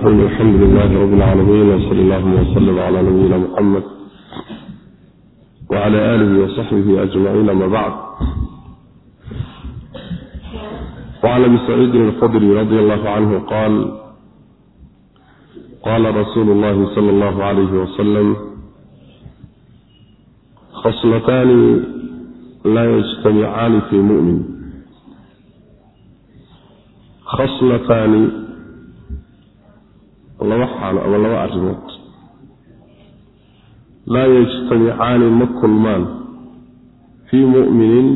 alxamdu lilahi rab اlcaalamiin wsal allahuma wslm cla nabiyina muxamed wcla alihi wsaxbihi ajmaciin ama bacd وعn abi saciidin اlkhudri radi allahu canhu qaal qala rasuulu اllahi salى اllahu عalayh wasalam khaslataani laa yجtamicaani fi mumin khaslataani laba xaalo ama laba arrimood laa yajtamicaani ma kulmaan. Fii muminin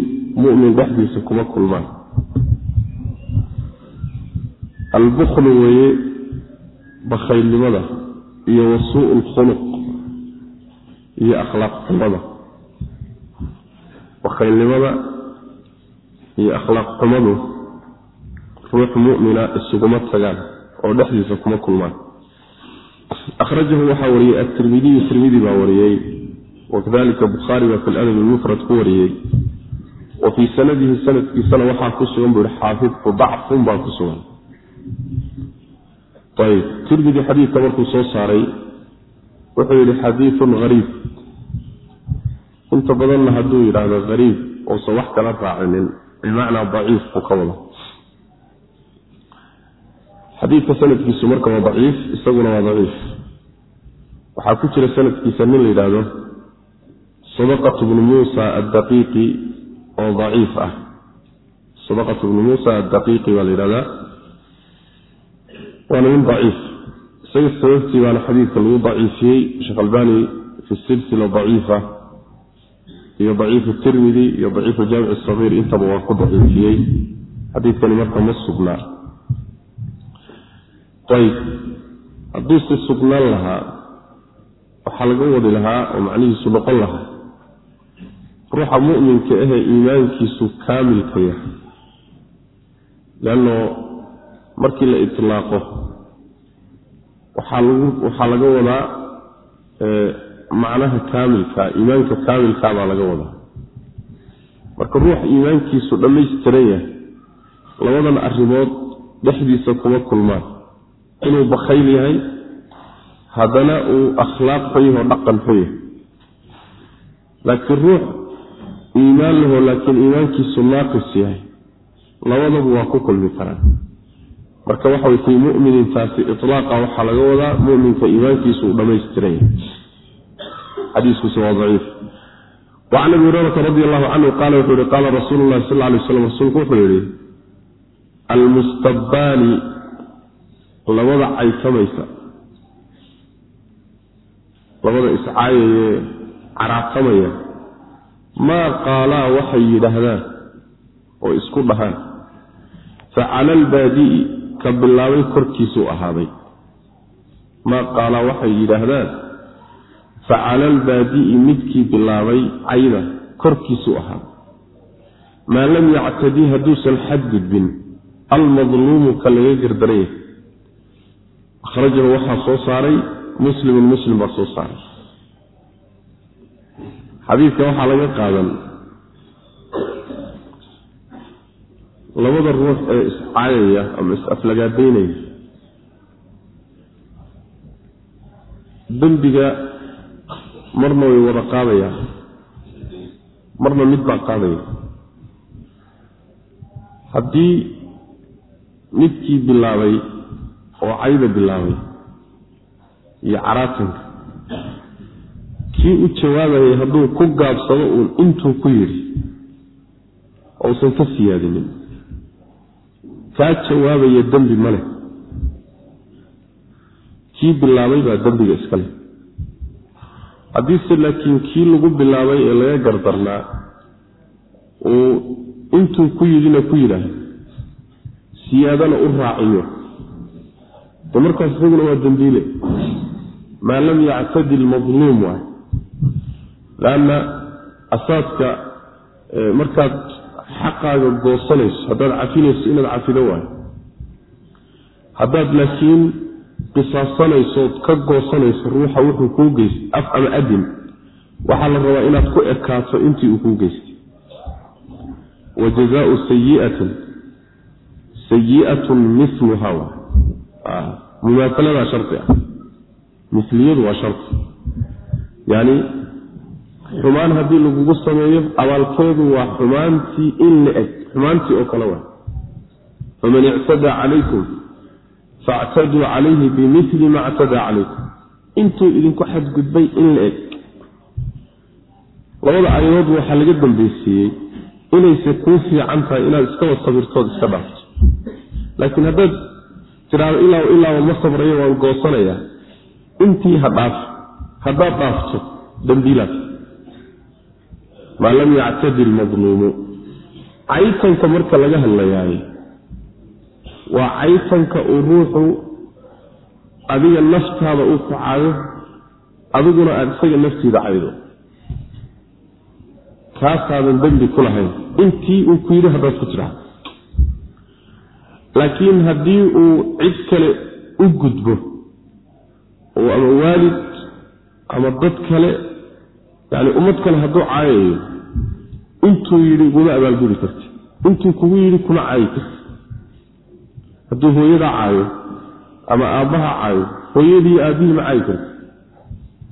mumin dhexdiisa kuma kulmaan. Albuklu weeye bakhaylnimada iyo wasuu lkhuluq iyo akhlaaq xumada bakhaylnimada iyo akhlaaq xumadu ruux mumina isuguma tagaan oo dhexdiisa kuma kulmaan akhrajahu waxaa wariyey atirmidiyu tirmidi baa wariyey wakadalika bukhaari baa fi ladab lmufrad ku wariyey wa fii sanadihi sanadkiisana waxaa ku sugan buu yihi xaafidku dacfun baa ku sugan ayb tirmidi xadiidka markuu soo saaray wuxuu yidhi xadiidun hariib inta badanna hadduu yidhaahdo hariib uusan wax kala raacinin bimacnaa daciif buu ka wada xadiidka sanadkiisu marka waa daciif isaguna waa daciif waxaa ku jira sanadkiisa nin la yidhaahdo sadaqat bnu muusa addaqiiqi oo daciif ah. Sadaqat bnu muusa addaqiiqi baa la yidhahdaa waana nin daciif. Isaga sababtii baana xadiidka lagu daciifiyey sheekh albani fi silsila daciifa iyo daciifu tirmidi iyo daciifu jaamic sagiir intaba waa ku daciifiyey. Xadiidkani marka ma sugnaa. Ayb hadduuse sugnaan lahaa waxaa laga wadi lahaa oo macnihiisu noqon lahaa. Ruuxa mu'minka ahee iimaankiisu kaamilka yahay. Leanno markii la itlaaqo waxaa lagu waxaa laga wadaa macnaha kaamilka iimaanka kaamilkaa baa laga wadaa. Marka ruux iimaankiisu dhammaystiran yahay labadan arrimood dhexdiisa kuma kulmaan. Inuu bakhayl yahay haddana uu akhlaaq xun yahoo dhaqan xun yahay. Laakiin ruux iimaan lahoo laakiin iimaankiisu naaqis yahay labadaba waa ku kulmi karaan. Marka waxa fii muminin ilaaqa waxaa laga wadaa muminka iimaankiisu uu dhammaystiran yahay xadiiskiisu waa daciif. Wacan abi hurayrata radi allahu canhu qaala wuxuu yihi qaala rasuulu llahi sal lay slam rasuulku wuxuu yihi almustabbaani labada caysamaysa labada iscaayayee caraaqamaya. Maa qaalaa waxay yidhaahdaan oo isku dhahaan. Fa cala albaadi'i ka bilaabay korkiisuu ahaaday. Maa qaalaa waxay yidhaahdaan fa cala albaadi'i midkii bilaabay cayda korkiisuu ahaaday maa lam yactadii hadduusan xadgudbin almadluumu ka laga gardaraya. Akhrajahu waxaa soo saaray muslimun muslim baa soo saaray. Xadiidka waxaa laga qaadan labada ruux ee iscaayaya ama is-aflagaadaynaya dembiga marna way wada qaadayaan marna mid baa qaadaya. Haddii midkii bilaabay oo cayda bilaabay iyo caraatanka kii u jawaabayay hadduu ku gaabsado uun intuu ku yidhi ousan ka siyaadinin. Kaa jawaabaya dembi ma leh. Kii bilaabay baa dembiga iska leh. Haddiise laakiin kii lagu bilaabay ee laga gardarnaa uu intuu ku yidhina ku yidhaahdo siyaadana u raaciyo. De markaas isaguna waa dembiile maa lam yactadi lmadluum waay lanna asaaska markaad xaqaaga goosanayso haddaad cafinayso inaad cafido waayo haddaad laakiin qisaasanaysood ka goosanayso ruuxa wuxuu kuu geystay af ama adin waxaa la rabaa inaad ku ekaato intii uu kuu geystay. Wa jazaau sayiatin sayiatun miluha mumaasaladaa shardi ah misliyadu waa shardi yani xumaan haddii lagugu sameeyo abaalkeedu waa xumaantii in la eg xumaantii oo kale waa. Faman ictadaa calaykum factaduu calayhi bimili ma ctadaa calaykum. Intuu idinku xadgudbay in la eg. Labada aayadood waxaa laga dambeysiiyey inayse kuu fiican tahay inaad iskaba sabirtood iska dhaafto. Laakiin haddaad tiraado ilaa ilaaba ma sabrayo waan goosanayaa intii ha dhaaf haddaad dhaafto dambiilaad. Maa lam yactadi lmadluumu caytanka marka laga hadlayaayo waa caytanka uu ruuxu adiga naftaada uu ku cayo adiguna aada isaga naftiida caydo. Kaasaadan dembi ku lahayn. Intii uu ku yidhi haddaad ku tidhaahdo. Laakiin haddii uu cid kale u gudbo ama waalid ama dad kale yani ummad kale hadduu caayayo intuu yidhi guma abaalgudi karti intuu kugu yidhi kuma caayi karti. Hadduu hooyadaa caayo ama aabbaha caayo hooyadii aabbihii ma caayi karti.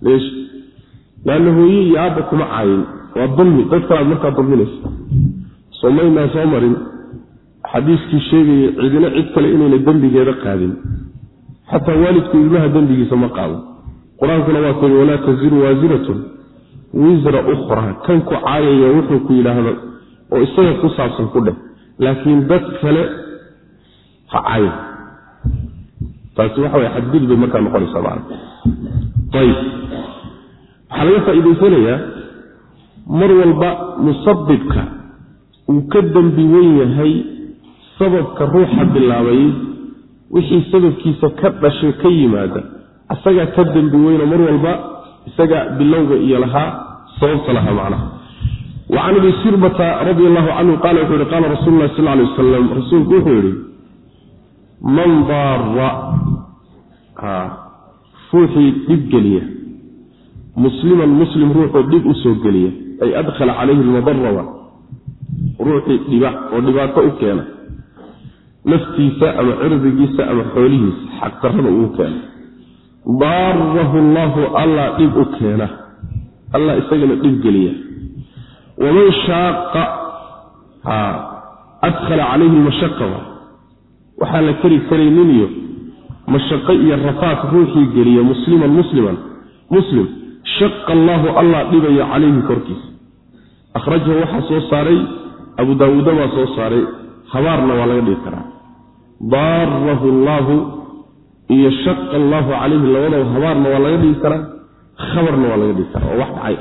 Leesh leanna hooye iyo aabba kuma caayin. Waa dulmi dad kalaad markaa dulminaysa somaynaa soo marin. Xadiiskii sheegaya cidina cid kale inayna dembigeeda qaadin xataa waalidku ilmaha dembigiisa ma qaado qur'aankuna waa kuli walaa taziru waasiratun wisra ukhraa kan ku caayaya wuxuu ku yidhaahdo oo isaga ku saabsan ku dheh laakiin dad kale ha caayo. Taasi waxa way xadgudub bay markaa noqonaysaa macana ayib waxaa laga faa'iidaysanayaa mar walba musabibka uu ka dembi wen yahay sababka ruuxa bilaabay wixii sababkiisa ka dhashay ka yimaada. Isagaa ka dembi weyno mar walba isaga bilowga iyo lahaa sababta lahaa macnaha. Wacan abi sirbata radi allahu canhu qaala wuxuu yihi qaala rasuulu lahi sal lay wasalam rasuulku wuxuu yihi man daara ruuxii dhib geliya. Musliman muslim ruuxuu dhib u geliya. Ay adkhala calayhi lmadarawa ruuxii dhiba oo dhibaato u keena naftiisa ama cirdigiisa ama xoolihiisa xaqdarrada uu keena daarahu allaahu allah dhib u keena. Allah isagana dhib geliya. Waman shaaqa adkhala calayhi lmashaqa waxaa la keri karaynin iyo mashaqo iyo rafaad ruuxii geliya musliman musliman muslim. Shaqa allaahu allah dhibaya calayhi korkiisa. Akhrajahu waxaa soo saaray abu daawuuda baa soo saaray. Habaarna waa laga dhigi karaa daarahu allaahu iyo shaqa allaahu calayhi labadaba habaarna waa laga dhigi karaa khabarna waa laga dhigi karaa oo wax dhacay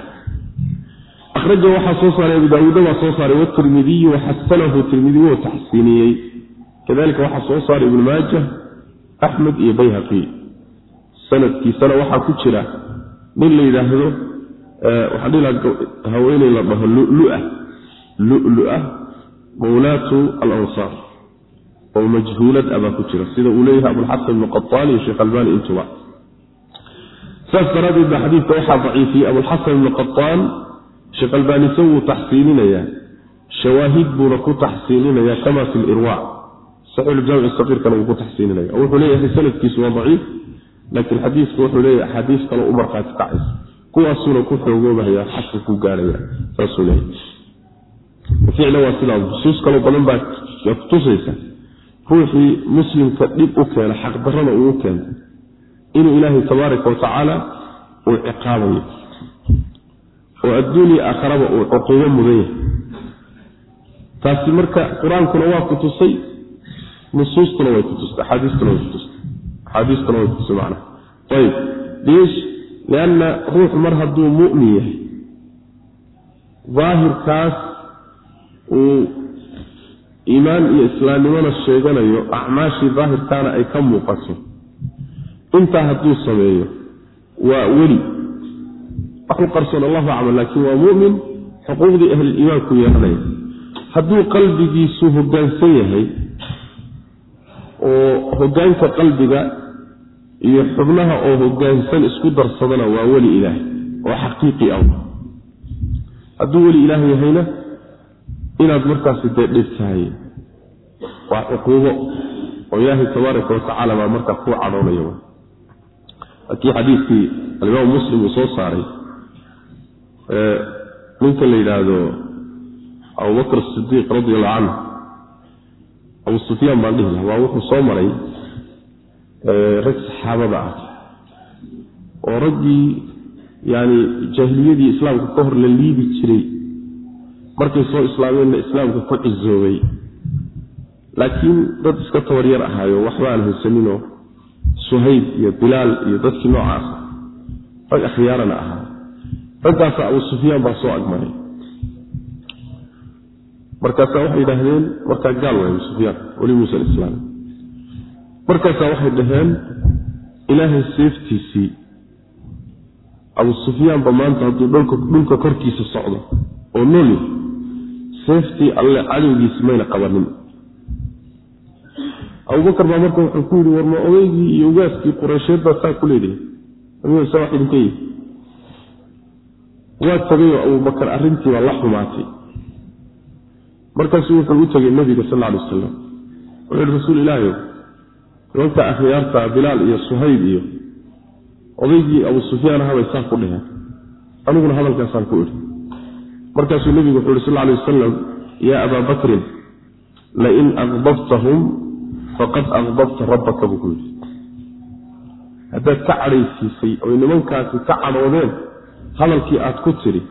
akhrajahu waxaa soo saaray abu daawuuda baa soo saaray watirmidiyu waxasanahu tirmidi wuu taxsiiniyey. Kadalika waxaa soo saaray ibnu maaja axmed iyo bayhaqi. Sanadkiisana waxaa ku jira nin la yidhaahdo waxaa dhila haweeney la dhaho lulua. Lulua mawlaatu alansaar oo majhuulad abaa ku jira. Sida uu leeyahay abulxasan ibnu qataan iyo sheekh albani intuba. Saas daraaddeed ba xadiidka waxaa daciifiyey abulxasan ibnu qataan sheekh albanise wuu taxsiininayaa. Shawaahid buuna ku taxsiininayaa kama fi lirwa saxiixuljaamic saqiirkana wuu ku taxsiininaya wuxuu leeyahay sanadkiisu waa daciif laakiin xadiisku wuxuu leeyahay axaadiis kale u markhaati kacaysa kuwaasuuna ku xoogoobahaya xaska ku gaarhaya saasuu leeyahay. Ficla waa sidaas nusuus kaloo badan baa kutusaysa ruuxii muslimka dhib u keena xaqdarrada uu u keento inuu ilaahay tabaaraka watacaala uu ciqaabayo oo adduuniya aakharaba uu cuquubo mudan yahay taasi marka qur'aankuna waa ku tusay nusuustuna way kutustay axaadiistuna way kutustay axaadiistuna way kutustay macnaha ayib liish lianna ruux mar hadduu mu'min yahay daahirkaas uu iimaan iyo islaamnimona sheeganayo acmaashii daahirkaana ay ka muuqato. Intaa hadduu sameeyo waa weli. Wax u qarsoon allahu aclam laakiin waa mu'min xuquuqdii ahliliimaanku yeelanaya hadduu qalbigiisu hoggaansan yahay oo hoggaanka qalbiga iyo xubnaha oo hoggaansan isku darsadana waa weli ilaahay oo xaqiiqi ah. Hadduu weli ilaah yahayna inaad markaasi dee dhib tahay. Waa cuquubo oo ilaahay tabaaraka watacaala baa markaa kuu cadhoonaya kii xadiidkii alimaam muslim uu soo saaray ninka la yidhaahdo abubakr sidiiq radi allahu canhu abu sufyaan baan dhihi laha waa wuxuu soo maray rag saxaabada ah. Oo raggii yani jaahiliyadii islaamka ka hor la liibi jiray markay soo islaameenna islaamka ku cizoobay. Laakiin dad iska tabaryar ahaayo waxba aan haysaninoo suhayb iyo bilaal iyo dadkii noocaasa rag akhyaarana ahaa. Raggaasa abu sufyaan baa soo agmaray. Markaasaa waxay yidhaahdeen markaa gaal waay abu weli muusan islaamin markaasaa waxay dhaheen ilaahay seeftiisii abu sufyaanba maanta hadduu dhulka korkiisa socdo oo nool seeftii alle cadowgiisi mayna qabanin. Abubakar baa marka wuxuu ku yidhi warma odaygii iyo ugaaskii qureysheed baa saa ku leedahay? Amisaa wax idinka yihi waa tagayoo abubakar arrintii baa la xumaatay. Markaasuu wuxuu u tegay nebiga sal lla alay wasalam wuxuu yihi rasuul ilaahi nimanka akhyaarta bilaal iyo suhayb iyo odaygii abu sufyaan ahabay saa ku dheheen aniguna hadalkaasaan ku idhi markaasuu nebigu wuxuu yihi sal alay wasalam yaa abaa bakrin lain aqdabtahum faqad aqdabta rabbaka buu ku yidhi. Haddaad ka cadhaysiisay oy nimankaasi ka cadhoodeen hadalkii aad ku tidhi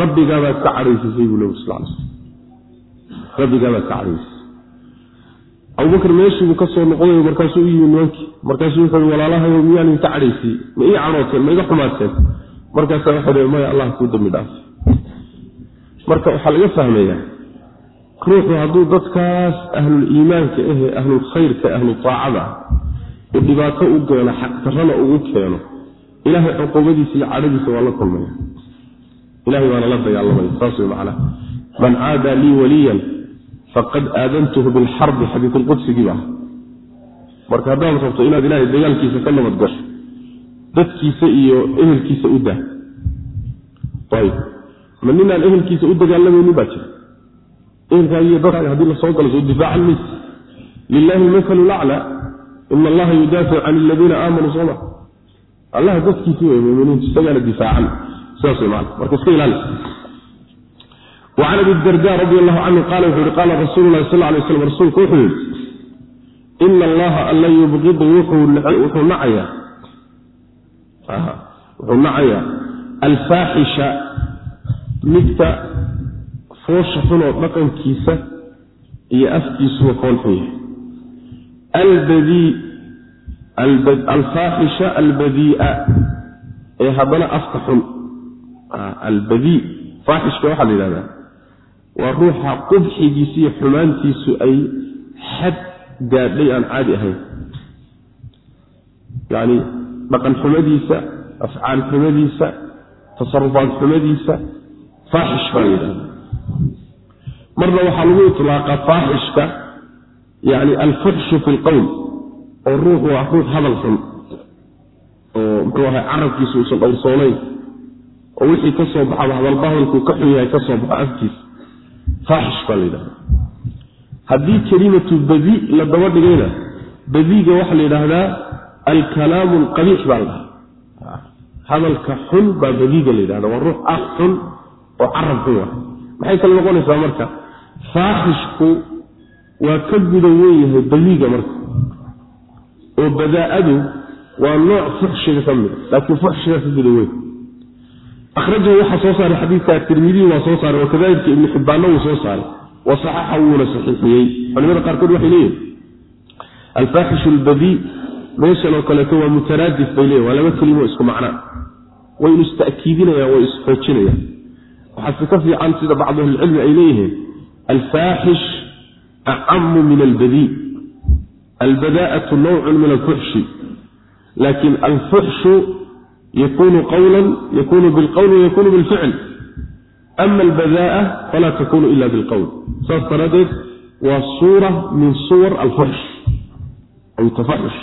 rabbigaabaad ka cadhaysiisay buu nebigu sal lay slam rabbigaabaad ka cadhaysiisay. Abubakr meeshiibuu ka soo markaasuu u yimi nimankii. Markaasuu wuxuu walaalahayo miyaan idinka cadhaysiiye ma ii cadhooteen ma iga xumaateen markaasa waxay dheen maya allah kuu dambi dhaafay marka waxaa laga fahmayaa ruuxu hadduu dadkaas ahlul iimaanka ahe ahlulkhayrka ahlu taacada ah uu dhibaato u keeno xaqdarrana ugu keeno ilaahay cuqubadiisa iyo cadhadiisa waa la kulmaya. Ilahay baana la dagaalamaya saas way macnaha. Man caadaa lii waliyan faqad aadantuhu bilxarbi xadiisulqudsigii baa. Marka haddaad rabto inaad ilaahay dagaalkiisa ka nabad gasho dadkiisa iyo ehelkiisa u dah ayb ma ninaan ehelkiisa u dagaalamaynin baa jira. Ehelkaagiiyo dadkaaga haddii galo soo difaacan mayse lilahi masalu lacla ina allaha yudaafic can aladiina aamanuu soma allaha dadkiisii way muminiintu isagaana difaacan. Sidaas way maana marka iska ilaali. Abi darda radi allahu canhu qaala wuxuu yihi qaala rasuulu lahi sal lay slam rasuulku wuxuu yihi ina allaha alla yubqidu wuxuu nacayaa. Wuxuu nacayaa. Alfaaxisha midka foosha xunoo dhaqankiisa iyo afkiisuba foolxun yahay. Alfaaxisha albadiia ee haddana afka xun. Albadii faaxishka waxaa la yidhahdaa waa ruuxa qubxigiisa iyo xumaantiisu ay xad gaadhay aan caadi ahayn. Yacni dhaqan xumadiisa afcaal xumadiisa tasarufaad xumadiisa faaxish baa la yidhahda marna waxaa lagu iطlaaqa faaxishka yani alfuxshu fi lqowl oo ruux waa ruux hadal xun oo muxuu ahay carabkiisa uusan dhowrsoonayn oo wixii ka soo baxaba hadalba hadalkuu ka xun yahay ka soo baxo afkiisa. Faaxish baa la yidhahda haddii kelimatu badi la daba dhigayna badiga waxaa la yidhaahdaa alkalaamu alqabiix baa la dhahaa hadalka xun baa badiga la yidhahda waa ruux af xun oo carab wa maxay kale noqonaysaa marka? Faaxishku waa ka guda wen yahay badiiga marka. Oo badaa'adu waa nooc fuxshiga ka mida laakiin fuxshiga ka guda weyn. Akhrajahu waxaa soo saaray xadiidka tirmidiy waa soo saaray wakadalika ibnu xibbaanna wuu soo saaray. Wa wuuna saxiixiyey. Culimada qaarkood waxay leeyihiin alfaaxishu albadii meeshan oo kaleeto waa mutaraadif bay leeyihiin waa laba kelimo isku macnaa waynu ista'kiidinayaan way isxoojinayaan waxaase ka fiican sida bacdu ahlicilmi ay leeyihiin alfaaxish acamu min albadii albadaa'atu nawcun min alfuxshi laakin alfuxshu yakunu qawlan yakunu bilqowl wayakunu bilficl ama albada'a falaa takunu ila bilqowl saas daraaddeed waa suura min suwar alfuxsh aw tafaxush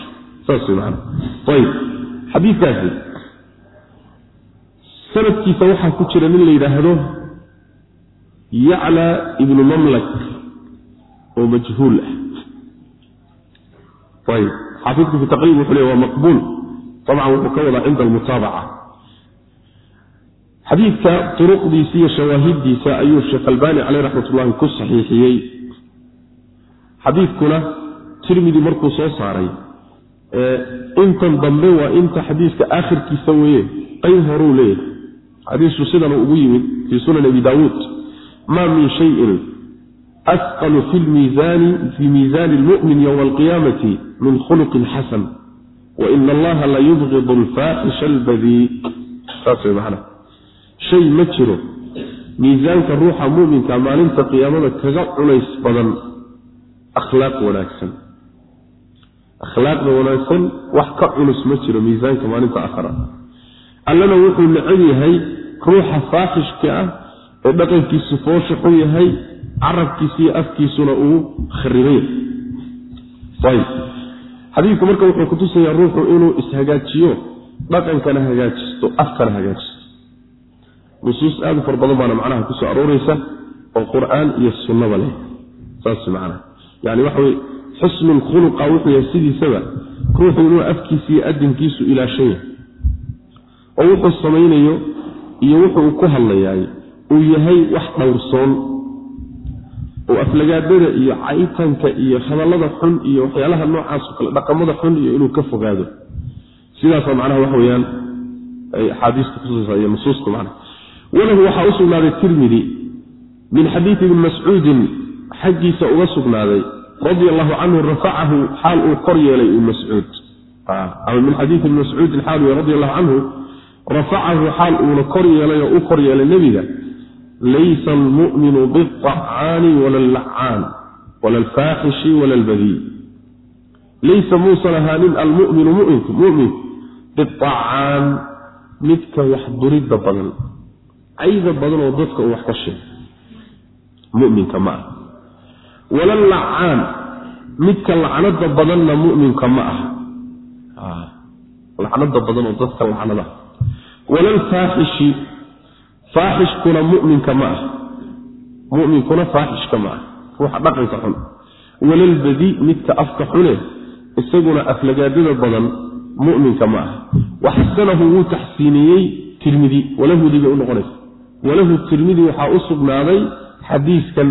saas way maana ayib xadiidkaasi sanadkiisa waxaa ku jira nin la yidhaahdo yacla ibnu mamlak oo majhuul ah. Ayb xaafidku fi taqriib wuxuu le waa maqbuul. Dabcan wuxuu ka wadaa cinda almutaabaca. Xadiidka turuqdiisa iyo shawaahiddiisa ayuu sheekh albani caleyh raxmat ku saxiixiyey. Xadiidkuna tirmidi markuu soo saaray intan dambe waa inta xadiiska aakhirkiisa weeye qayb horuu leeyahay xadiisku sidan ugu yimid fii sunan abi daawuud maa min shayin asqalu fi miisaani fii miisaani lmu'min yowma alqiyaamati min khuluqin xasan waina allaha la yubqidu alfaaxisha albadii saas way macana shay ma jiro miisaanka ruuxa mu'minka maalinta qiyaamada kaga culays badan akhlaaq wanaagsan. Akhlaaqda wanaagsan wax ka culus ma jiro miisaanka maalinta akhra allana wuxuu necab yahay ruuxa faaxishka ah ee dhaqankiisu foosha xun yahay carabkiisa iyo afkiisuna uu khariban yahay. Xadiidku marka wuxuu kutusayaa ruuxu inuu ishagaajiyo dhaqankana hagaajisto afkana hagaajisto. Nusuus aad u far badan baana macnaha ku soo arooreysa oo qur'aan iyo sunnaba leh. Saas macnaha. Yani waxa weye xusnu lkhuluqa wuxuu yahay sidiisaba ruuxu inuu afkiisa iyo adinkiisu ilaashan yahay oo wuxuu samaynayo iyo wuxuu ku hadlayaay uu yahay wax dhowrsoon oo aflagaadada iyo caytanka iyo hadallada xun iyo waxyaalaha noocaasoo kale dhaqamada xun iyo inuu ka fogaado. Sidaasa macnaha waxa weyaan ay axaadiistu kutusaysa iyo nusuustu macnaha. Walahu waxaa u sugnaaday tirmidi min xadiidi ibni mascuudin xaggiisa uga sugnaaday radi allahu canhu rafacahu xaal uu kor yeelay ibn mascuud. Ama min xadiidi ibni mascuudin xaal radi allahu canhu rafacahu xaal uuna kor yeelay oo u kor yeelay nebiga laysa almu'minu biacaani wala allacaan wala alfaaxishi wala albadii laysa muusan ahaanin almuminu muminku muminku biacaan midka wax duridda badan cayda badan oo dadka uu wax ka sheego muminka ma ah wala lacaan midka lacnada badanna muminka ma aha. Lacnada badan oo dadka lacnada wala lfaaxishi faaxishkuna muminka ma ah muminkuna faaxishka ma ah ruuxa dhaqanka xun. Walalbadi midka afka xune isaguna aflagaadada badan muminka ma ah waxasanahu wuu taxsiiniyey tirmidi walahudi bay u noqonaysa. Walahu tirmidi waxaa u sugnaaday xadiiskan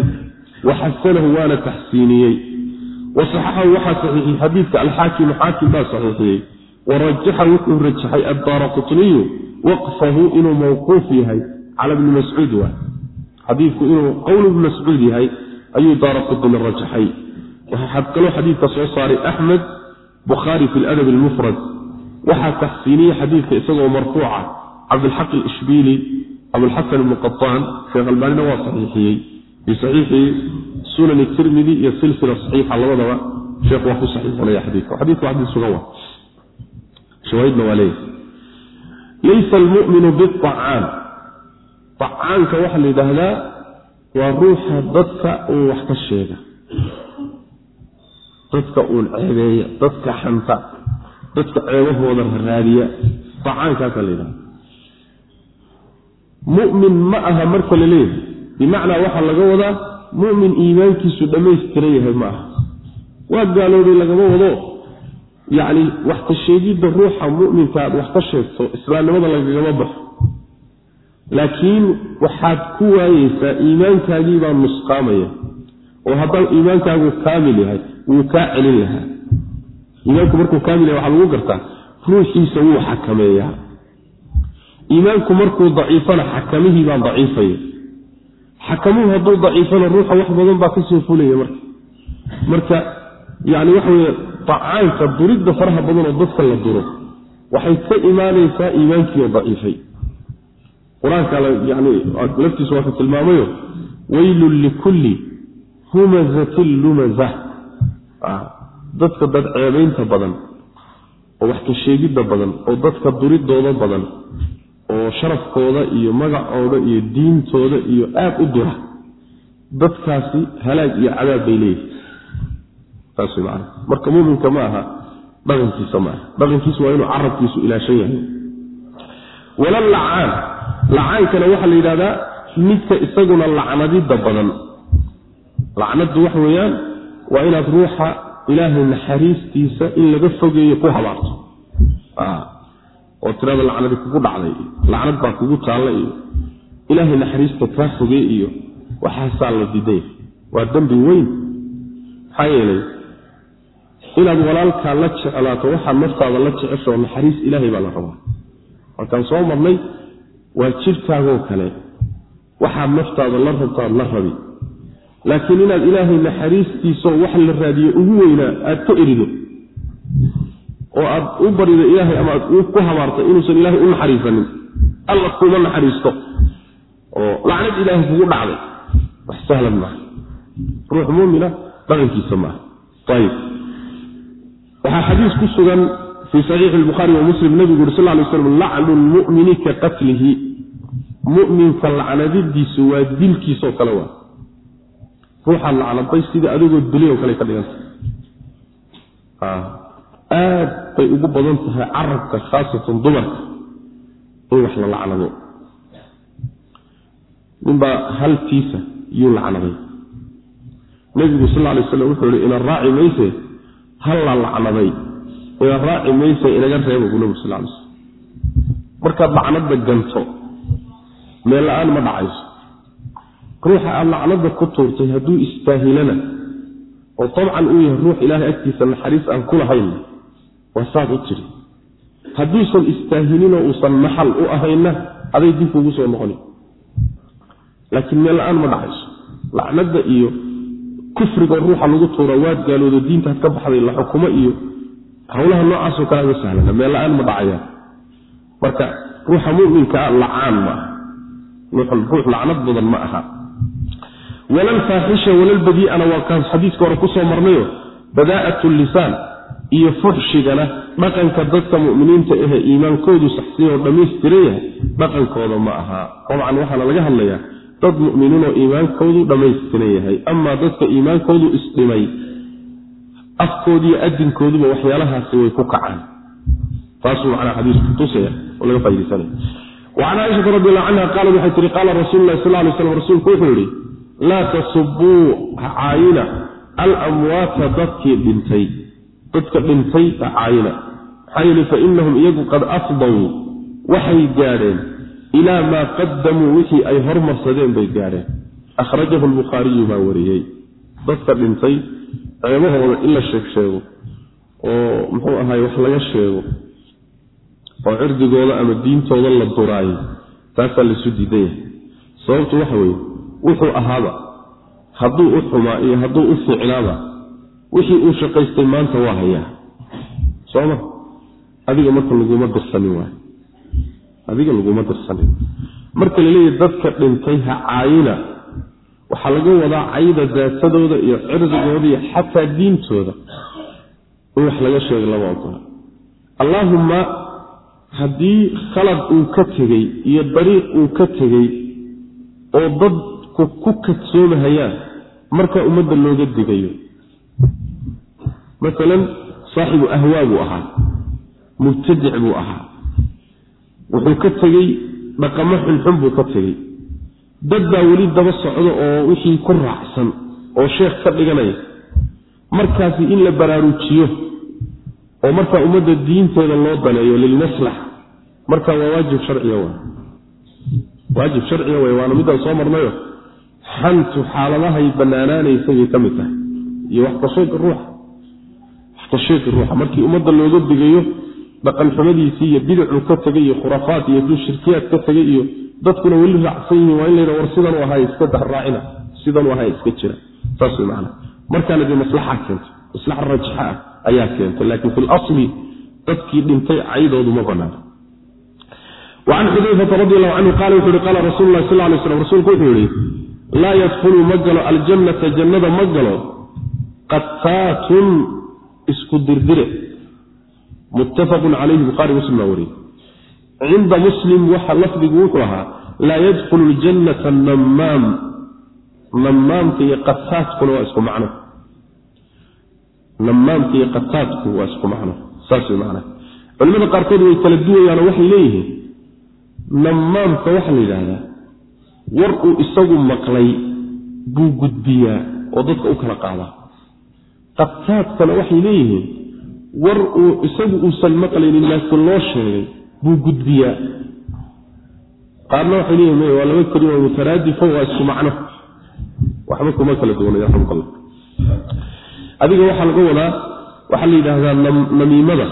waxasanahu waana taxsiiniyey. Wasaxaxahu waxaa saxiixiyey xadiidka alxaakimu xaakim baa saxiixiyey. Warajaxa wuxuu rajaxay addaara qutniyu waqfahu inuu mawquuf yahay cala bni mascuud waa. Xadiidku inuu qowl ibni mascuud yahay ayuu daara qutni rajaxay. Kaloo xadiidka soo saaray axmed bukhaari fi ladab almufrad. Waxaa taxsiiniyey xadiidka isagoo marfuuca cabdilxaq alishbiili abulxasan ibnu sheekh albaanina waa saxiixiyey. Fii saxiixi sunani tirmidi iyo silsila saxiixa labadaba sheekh waa ku saxiixinaya xadiidka. Xadiidku waa sugan wa shawaahidna waa leeyahay laysa almu'minu biacaan acaanka waxaa la yidhaahdaa waa ruuxa dadka uun wax ka sheega. Dadka uun ceebeeya dadka xanta dadka ceebahooda raadiya. Acaankaasaa la yidhahda mu'min ma aha marka la leeyahay. Bimacnaa waxaa laga wadaa mu'min iimaankiisu dhammaystiran yahay ma aha. Waa gaaloobay lagama wado yacni wax ka sheegidda ruuxa mu'minka aad wax ka sheegto islaamnimada lagagama baxo. Laakiin waxaad ku waayeysaa iimaankaagii baa nusqaamaya oo haddaan iimaankaagu kaamil yahay wuu kaa celin lahaa. Iimaanku markuu kaamil yahay waxaa lagu gartaa ruuxiisa wuu xakameeyaa. Iimaanku markuu daciifana xakamihii baa daciifaya. Xakamuhu hadduu daciifana ruuxa wax badan baa ka soo fulaya marka. Marka yani waxa weye dacaanka duridda faraha badan oo dadka la duro waxay ka imaanaysaa iimaankiioo daciifay. Qur'aanka yani laftiisa waa ka tilmaamayo waylun likulli humazatin lumaza. Dadka dad ceebaynta badan oo wax ka sheegidda badan oo dadka duridooda badan oo sharafkooda iyo magacooda iyo diintooda iyo aad u dura dadkaasi halaag iyo cadaab bay macana marka muuminka ma aha dhaqankiisa ma aha. Dhaqankiisu waa inuu carabkiisu ilaashan yahay. Wala lacaan lacaankana waxaa la yidhahdaa midka isaguna lacnadidda badan. Lacnaddu waxa weeyaan waa inaad ruuxa ilaahay naxariistiisa in laga fogeeyo ku habaarto. Oo tirada lacnadi kugu dhacday lacnad baa kugu taalla iyo ilaahay naxariista kaa fogee iyo waxaasaa la diday. Waa dembi weyn. Maxaa yeelay inaad walaalkaa la jeclaato waxaad naftaada la jecesho naxariis ilaahay baa la rabaa. Markaan soo marnay waa jidhkaagoo kale waxaad naftaada la rabtaad la rabi. Laakiin inaad ilaahay naxariistiisao wax la raadiyo ugu weynaa aad ka erido. Oo aad u barido ilaahay ama aad ku habaarto inuusan ilaahay u naxariisanin. Alla kuma naxariisto. Oo lacnad ilaahay kugu dhacday. Wax sahlan maaha. Ruux muumina dhaqankiisa maaha. Ayib waxaa xadiis ku sugan fii saxiixi lbukhaari wa muslim nebigu uri sal ly slam lacnu lmu'mini ka qatlihi. Mu'minka lacnadidiisu waa dilkiisoo kale waa. Ruuxaad lacnaday sida adigoo dilay oo kale ka dhiganta aad bay ugu badan tahay carabka khaasatan dumarka in wax la lacnado. Ninbaa haltiisa yuu lacnaday. Nebigu sal ly slam wuxuu ihi ina raaci mayse halla lacnaday. Ina raaci mayse inaga reeba buu nebigu sal lay slam markaad lacnada ganto. Meel la'aan ma dhacayso. Ruuxa aad lacnada ku tuurtay hadduu istaahilana oo dabcan uu yahay ruux ilaahay agtiisa naxariis aan ku lahayn waa saad u tiri. Hadduusan istaahilinoo uusan maxal u ahayna aday dib kuugu soo noqoni. Laakiin meel la'aan ma dhacayso. Lacnada iyo kufrigoo ruuxa lagu tuura waad gaaloodo diintaad ka baxday la xukumo iyo howlaha noocaasoo kale ma sahlana meel la'aan ma dhacayaan marka ruuxa muminkaa lacaan ma aha. Ruux lacnad badan ma aha. Walalfaaxisha walalbadii'ana waa kaan xadiiska hore ku soo marnayo. Badaa'at lisaan iyo fuxshigana dhaqanka dadka mu'miniinta ahe iimaankoodu saxsiyan oo dhammaystiran yahay dhaqankooda ma aha. Dabcan waxaana laga hadlayaa dad mu'miniinoo iimaankoodu dhammaystiran yahay amaa dadka iimaankoodu isdhimay afkoodiiyo adinkooduba waxyaalahaasi way ku kacaan taasuu macnaa xadiisku tusaya oo laga faa'idaysanaya wacan caaishata radi allahu canha qaalat waxay tihi qaala rasuulu lahi sal lay slam rasuulku wuxuu yihi laa tasubuu hacaayina alamwaata dadkii dhintay dadka dhintay hacaayina maxaa yeele fa inahum iyagu qad afdaw waxay gaadheen ilaa maa qadamuu wixii ay hormarsadeen bay gaadheen. Akhrajahu lbukhaariyu baa wariyey. Dadka dhintay ceebahooda in la sheeg sheego oo muxuu ahaay wax laga sheego oo cirdigooda ama diintooda la duraayo taasaa laisu diidan yahay sababtu waxa weeye wuxuu ahaaba hadduu u xumaa iyo hadduu u fiicnaaba wixii uu shaqaystay maanta waa hayaa. Sooma adiga marka laguma dirsanin waay adiga laguma dirsanin. Marka laleeyahy dadka dhintay ha caayina. Waxaa laga wadaa cayda daatadooda iyo cirdigooda iyo xataa diintooda. In wax laga sheega lama ogola allaahumma haddii khalad uu ka tegey iyo dariiq uu ka tegey oo dadku ku kadsoomahayaan marka ummadda looga digayo. Maalan saaxibu ahwaa buu ahaa. Mubtadic buu ahaa wuxuu ka tegey dhaqamo xunxun buu ka tegey. Dad baa weli daba socdo oo wixii ku raacsan oo sheekh ka dhiganaya. Markaasi in la baraarujiyo oo markaa ummadda diinteeda loo daneeyo lilmaslax marka waa waajib sharciya w waajib sharciya wey waana midaan soo marnayo. Xantu xaaladahay bannaanaanaysay bay ka mid tahay. Iyo waxkasheega ruuxa. Waxkasheega ruuxa. Markii ummadda looga digayo dhaqan xumadiisii iyo bidicuu ka tegay iyo khuraafaad iyo duu shirkiyaad ka tegay iyo dadkuna weli raacsan yihiin waa in la war sidanu ahay iska daraacina sidanu ahay iska jira. Saas macana markaana dee maslaxa keento maslaxa rajixa ah ayaa keenta laakiin fi lasli dadkii dhintay caydoodu ma banaana xudayfata radi allahu canhu qaala wuxu uhi qaala rasulu lah sal lay slam rasuulku wuxuu yihi laa yadkhulu ma galo aljannata jannada ma galo qattaatun isku dirdire muttafaqun calayhi buhari muslim baa wariyey. Cinda muslim waxa lafdigu wuxuu ahaa laa yadkhulu ljannata nammaam. Nammaamka iyo qataadkuna waa isku macno. Nammaamka iyo qataadku waa isku macno. Saas way macnaha culimada qaarkood way kala duwayaanoo waxay leeyihiin. Nammaamka waxaa la yidhaahdaa war uu isagu maqlay buu gudbiyaa oo dadka u kala qaadaa. Qataadkana waxay leeyihiin war uu isagu uusan maqlaynin laakiin loo sheegay buu gudbiyaa. Qaarna waxay leeyihiin waa laba kelima mutaraadifo waa isku macno. Waxba kuma kala duwanay raximkalla adiga waxaa laga wadaa waxaa la yidhaahdaa namiimada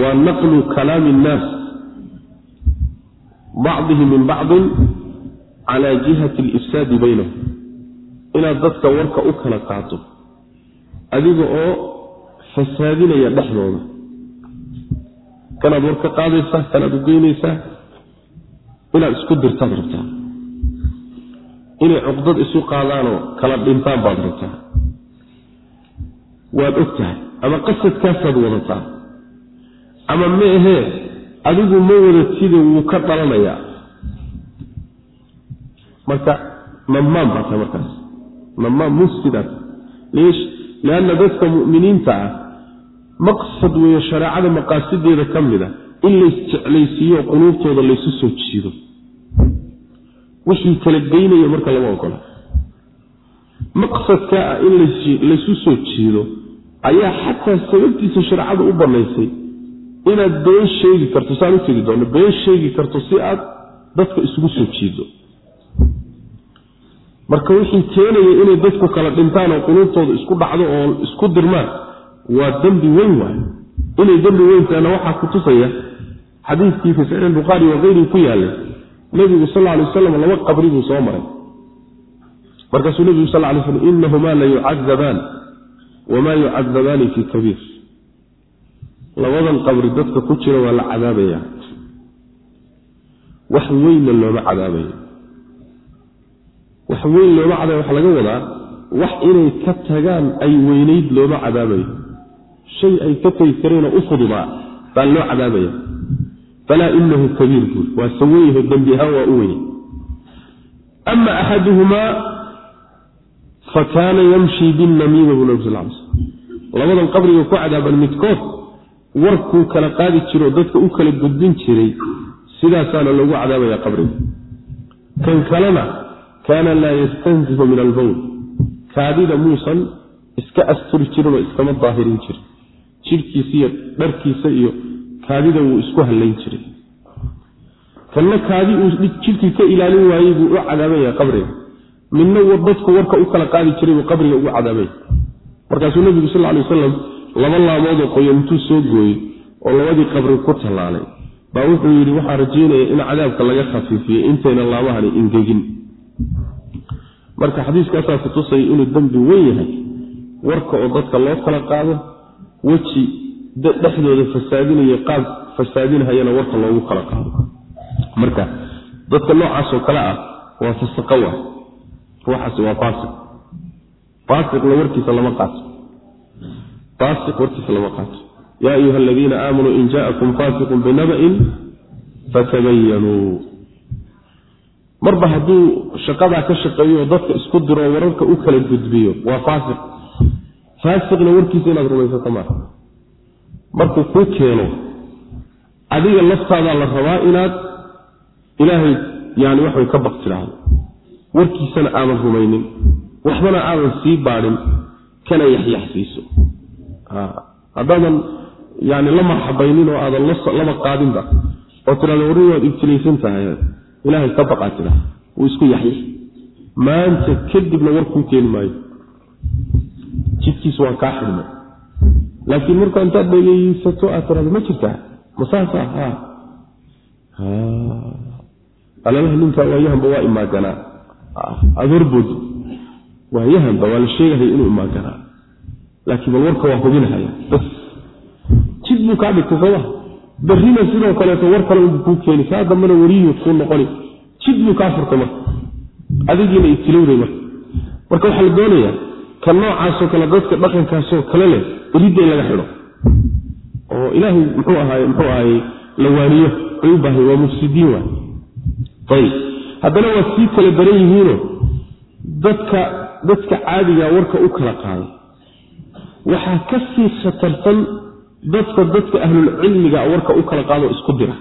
waa naqlu kalaami innaas bacdihi min bacdin cala jihati alifsaadi baynahum inaad dadka warka u kala qaato adiga oo fasaadinaya dhexdooda. Kanaad war ka qaadaysaa kanaad u geynaysaa inaad isku dirtaad rabtaa inay cuqdad isu qaadaanoo kala dhintaan baad rabtaa waad og tahay ama qasadkaasaad wadataa ama ma ahee adigu ma wadatide wuu ka dhalanayaa. Marka namaam baa tahay markaas. Namaam mufsidaad leesh lianna dadka mu'miniinta ah maqsad weeye shareecada maqaasideeda ka mid a in laysjeclaysiiyo quluubtooda laysu soo jiido wixii kala geynaya marka lama ogola maqsadka ah in laysu soo jiido ayaa xataa sababtiisa shareecada u banaysay inaad been sheegi karto saan u tegi doonno been sheegi karto si aad dadka isugu soo jiido marka wixii keenaya inay dadku kala dhintaan oo quluubtooda isku dhacdo oo isku dirmaan waa dembi weyn waay. Inay dembi weyn tahana waxaa ku tusaya xadiidkii fi saxiix bukhaari wa kayrihi ku yaalay nebigu sal alay wasalam laba qabri buu soo maray. Markaasuu nebigu sal lay slam inahumaa la yucadabaan wamaa yucadabaani fii kabiir. Labadan qabri dadka ku jira waa la cadaabaya wax weynna looma cadaabaya wax weyn looma cadaabay waxa laga wadaa wax inay ka tagaan ay weynayd looma cadaabayo shay ay ka tegi kareenoo u fududaa baa loo cadaabaya. Falaa inahu kabiir buul waa saweyaho dembi ahaan waa u weye ama axaduhumaa fa kaana yamshii binamiima buu nabi sal l sl labadan qabriga ku cadaaban midkood warkuu kala qaadi jiroo dadka u kala gudbin jiray sidaasaana loogu cadaabaya qabriga. Kan kalena kaana laa yastanzihu min albowl kaadida muusan iska asturi jirinoo iskama daahirin jirin jidhkiisa iyo dharkiisa iyo kaadida wuu isku hallayn jiray kanna kaadi uu jidhkii ka ilaalin waayey buu u cadaabaya qabriga midna dadku warka u kala qaadi jiray buu qabriga ugu cadaabaya markaasuu nebigu sal ly wasalam laba laamoodoo qoyo intuu soo gooyey oo labadii qabri ku tallaalay baa wuxuu yidhi waxaa rajaynaya in cadaabka laga khafiifiyey intayna laamahani ingegin marka xadiiskaasaa kutusaya inuu dembi weyn yahay warka oo dadka loo kala qaado weji dhexdooda fasaadinaya qaab fasaadinhayana warka loogu kala qaado. Marka dadka noocaasoo kale ah waa fasaqo wa ruuxaasi waa faasiq. Faasiqna warkiisa lama qaato. Faasiq warkiisa lama qaato. Yaa ayuha aladiina aamanuu in jaa'akum faasiqun binaba'in fatabayanuu marba hadduu shaqadaa ka shaqeeyo dadka isku diro wararka u kala gudbiyo waa faasiq. Faasiqna warkiisa inaad rumaysato maa markuu kuu keeno adiga laftaadaa la rabaa inaad ilaahay yani waxway ka baq tidhaahdo warkiisana aadan rumaynin waxbana aadan sii baadhin kana yaxyaxsiiso. Haddaadan yani la marxabaynin oo aadan laba qaadinba oo tidhahdo warri waad ibtilaysan tahay ilaahay ka baqaa tidha wuu isku yaxyax maanta kadibna war kuu keeni maayo. Jidkiisu waa kaa xidhmay laakiin markaa intaad dhegeysato aad tirahdo ma jirtaa? Masaasa ha alalaha ninkaa waayahanba waa imaaganaa aada horboodi waayahanba waa la sheegahaya inuu imaaganaa laakiin bal warka waa hubinahaya bas. Jid buu kaa dhigtay sooma berrina sidoo kaleeto war kale kuu keeni saa dambena weriyu kuu noqoni. Jid buu kaa furtay marka adigiina itilowday marka marka waxaa la doonayaa ka noocaasoo kale dadka dhaqankaasoo kale leh eridda in laga xidho. Oo ilaahay muxuu ahaay muxuu waaniyo. Ay u baahay waa mufsidiin waay. Ayib. Haddana waa sii kala baran yihiinoo dadka dadka caadigaa warka u kala qaada waxaa ka sii khatarsan dadka dadka ahlulcilmiga warka u kala qaado isku dira.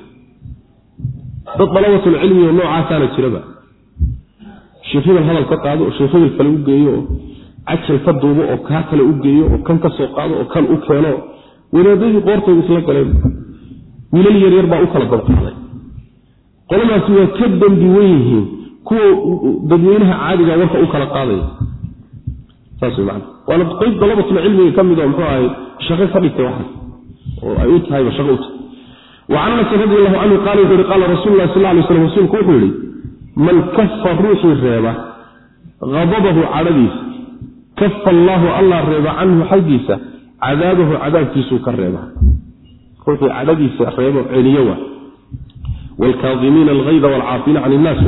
Dad dalabatulcilmigo noocaasaana jiraba. Sheekh hebel hadal ka qaado oo sheekh kale u geeyo oo cajal ka duubo oo kaa kale u geeyo oo kan ka soo qaado oo kan u keeno. Wadaadadii qoortooda isla galeen. Wiilal yaryar baa u kala dabqaaday qoladaasi waa ka dambi wen kuwa dadweynaha caadiga warka u kala qaadaya saas waana qayb dalabatul ka mid oo muxuu ahay shaqo ka dhigtay waxaas oo ay u tahayba shaqo u tahay. Wacan anas radi allahu canhu qaala wuxuu yihi qaala rasuulu lah sal lay slam rasuulku wuxuu yihi man kafa ruuxii reeba hadabahu cadhadiisa kafa allaahu allah reeba canhu xaggiisa cadaabahu cadaabkiisuu ka reeba. Ruuxii cadhadiisa reebo celiyo waa. Wlkaadimiina algayda wlcaafiina can innaas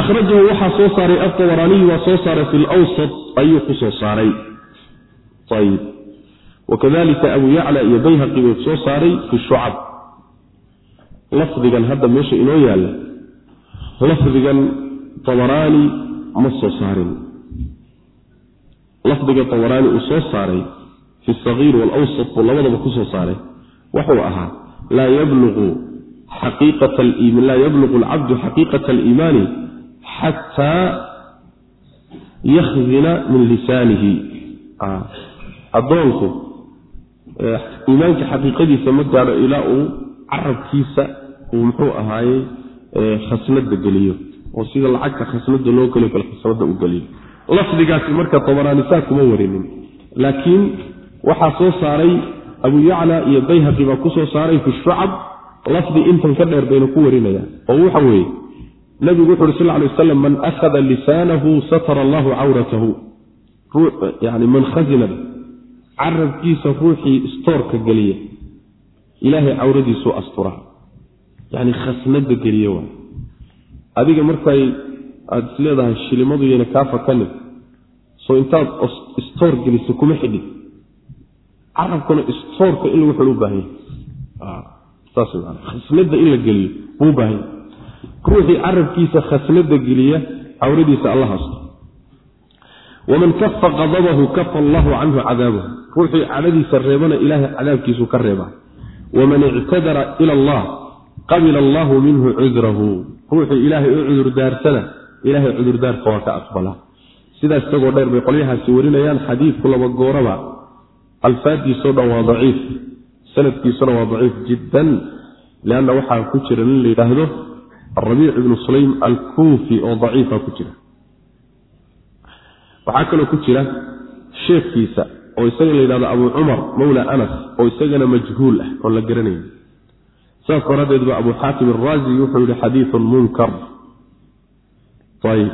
ahrajahu waxaa soo saaray atabaraaniyu waa soo saaray wakadalika abu yacla iyo bayhaqi buu soo saaray fi shucab lafdigan hadda meesha inoo yaalla lafdigan tabaraani ma soo saarin. lafdiga tabaraani uu soo saaray fi sagiir walawsat buu labadaba ku saaray. wuxuu ahaa laa yabluqu alcabdu xaqiiqata aliimaani xataa yakdina min lisaanihi addoonku iimaanka xaqiiqadiisa ma gaadho ilaa uu carabkiisa uu muxuu ahaayey khasnada geliyo oo sida lacagta khasnada loo geliyo kale khasnada u geliyo. Lafdigaasi marka tabaraanisaa kuma warinin. Laakiin waxaa soo saaray abu yacla iyo bayhaqi baa ku soo saaray fi shucab lafdi intan ka dheer bayna ku warinayaan oo waxa weeye nabigu wuxu uri sal lay waslam man akhada lisaanahu satara allahu cawratahu. Yani man khazinada carabkiisa ruuxii istoorka geliya. Ilaahay cawradiisuu astura. Yani khasnada geliye waay adiga markay aada is shilimadu yayna kaa fakanin soo intaad istoor geliso kuma xidhin carabkuna istoorka in lagu xidho u baahan yahay. Saas man khasnada in la geliyo buu baahan yahay. Ruuxii carabkiisa khasnada geliya cawradiisa allah asto waman kafa qadabahu kafa allahu canhu cadaabahu ruuxii cadhadiisa reebana ilaahay cadaabkiisu ka reebaa waman ictadara ila allah qabila allahu minhu cudrahu ruuxii ilaahay u cudurdaarsana ilaahay cudurdaarka waa ka aqbala. Sidaas isagoo dheer bay qolyahaasi warinayaan xadiidku laba gooraba. Alfaadiisoo dhan waa daciif sanadkiisuna waa daciif jiddan lianna waxaa ku jira nin la yidhaahdo arabiic ibnu sulaym alkuufi oo daciifa ku jira. Waxaa kaloo ku jira sheekkiisa oo isaga la yidhahdo abu cumar mawla anas oo isagana majhuul ah oon la garanayn saas daraaddeed ba abu xaatim araazi wuxuu yihi xadiiun munkar. Ayb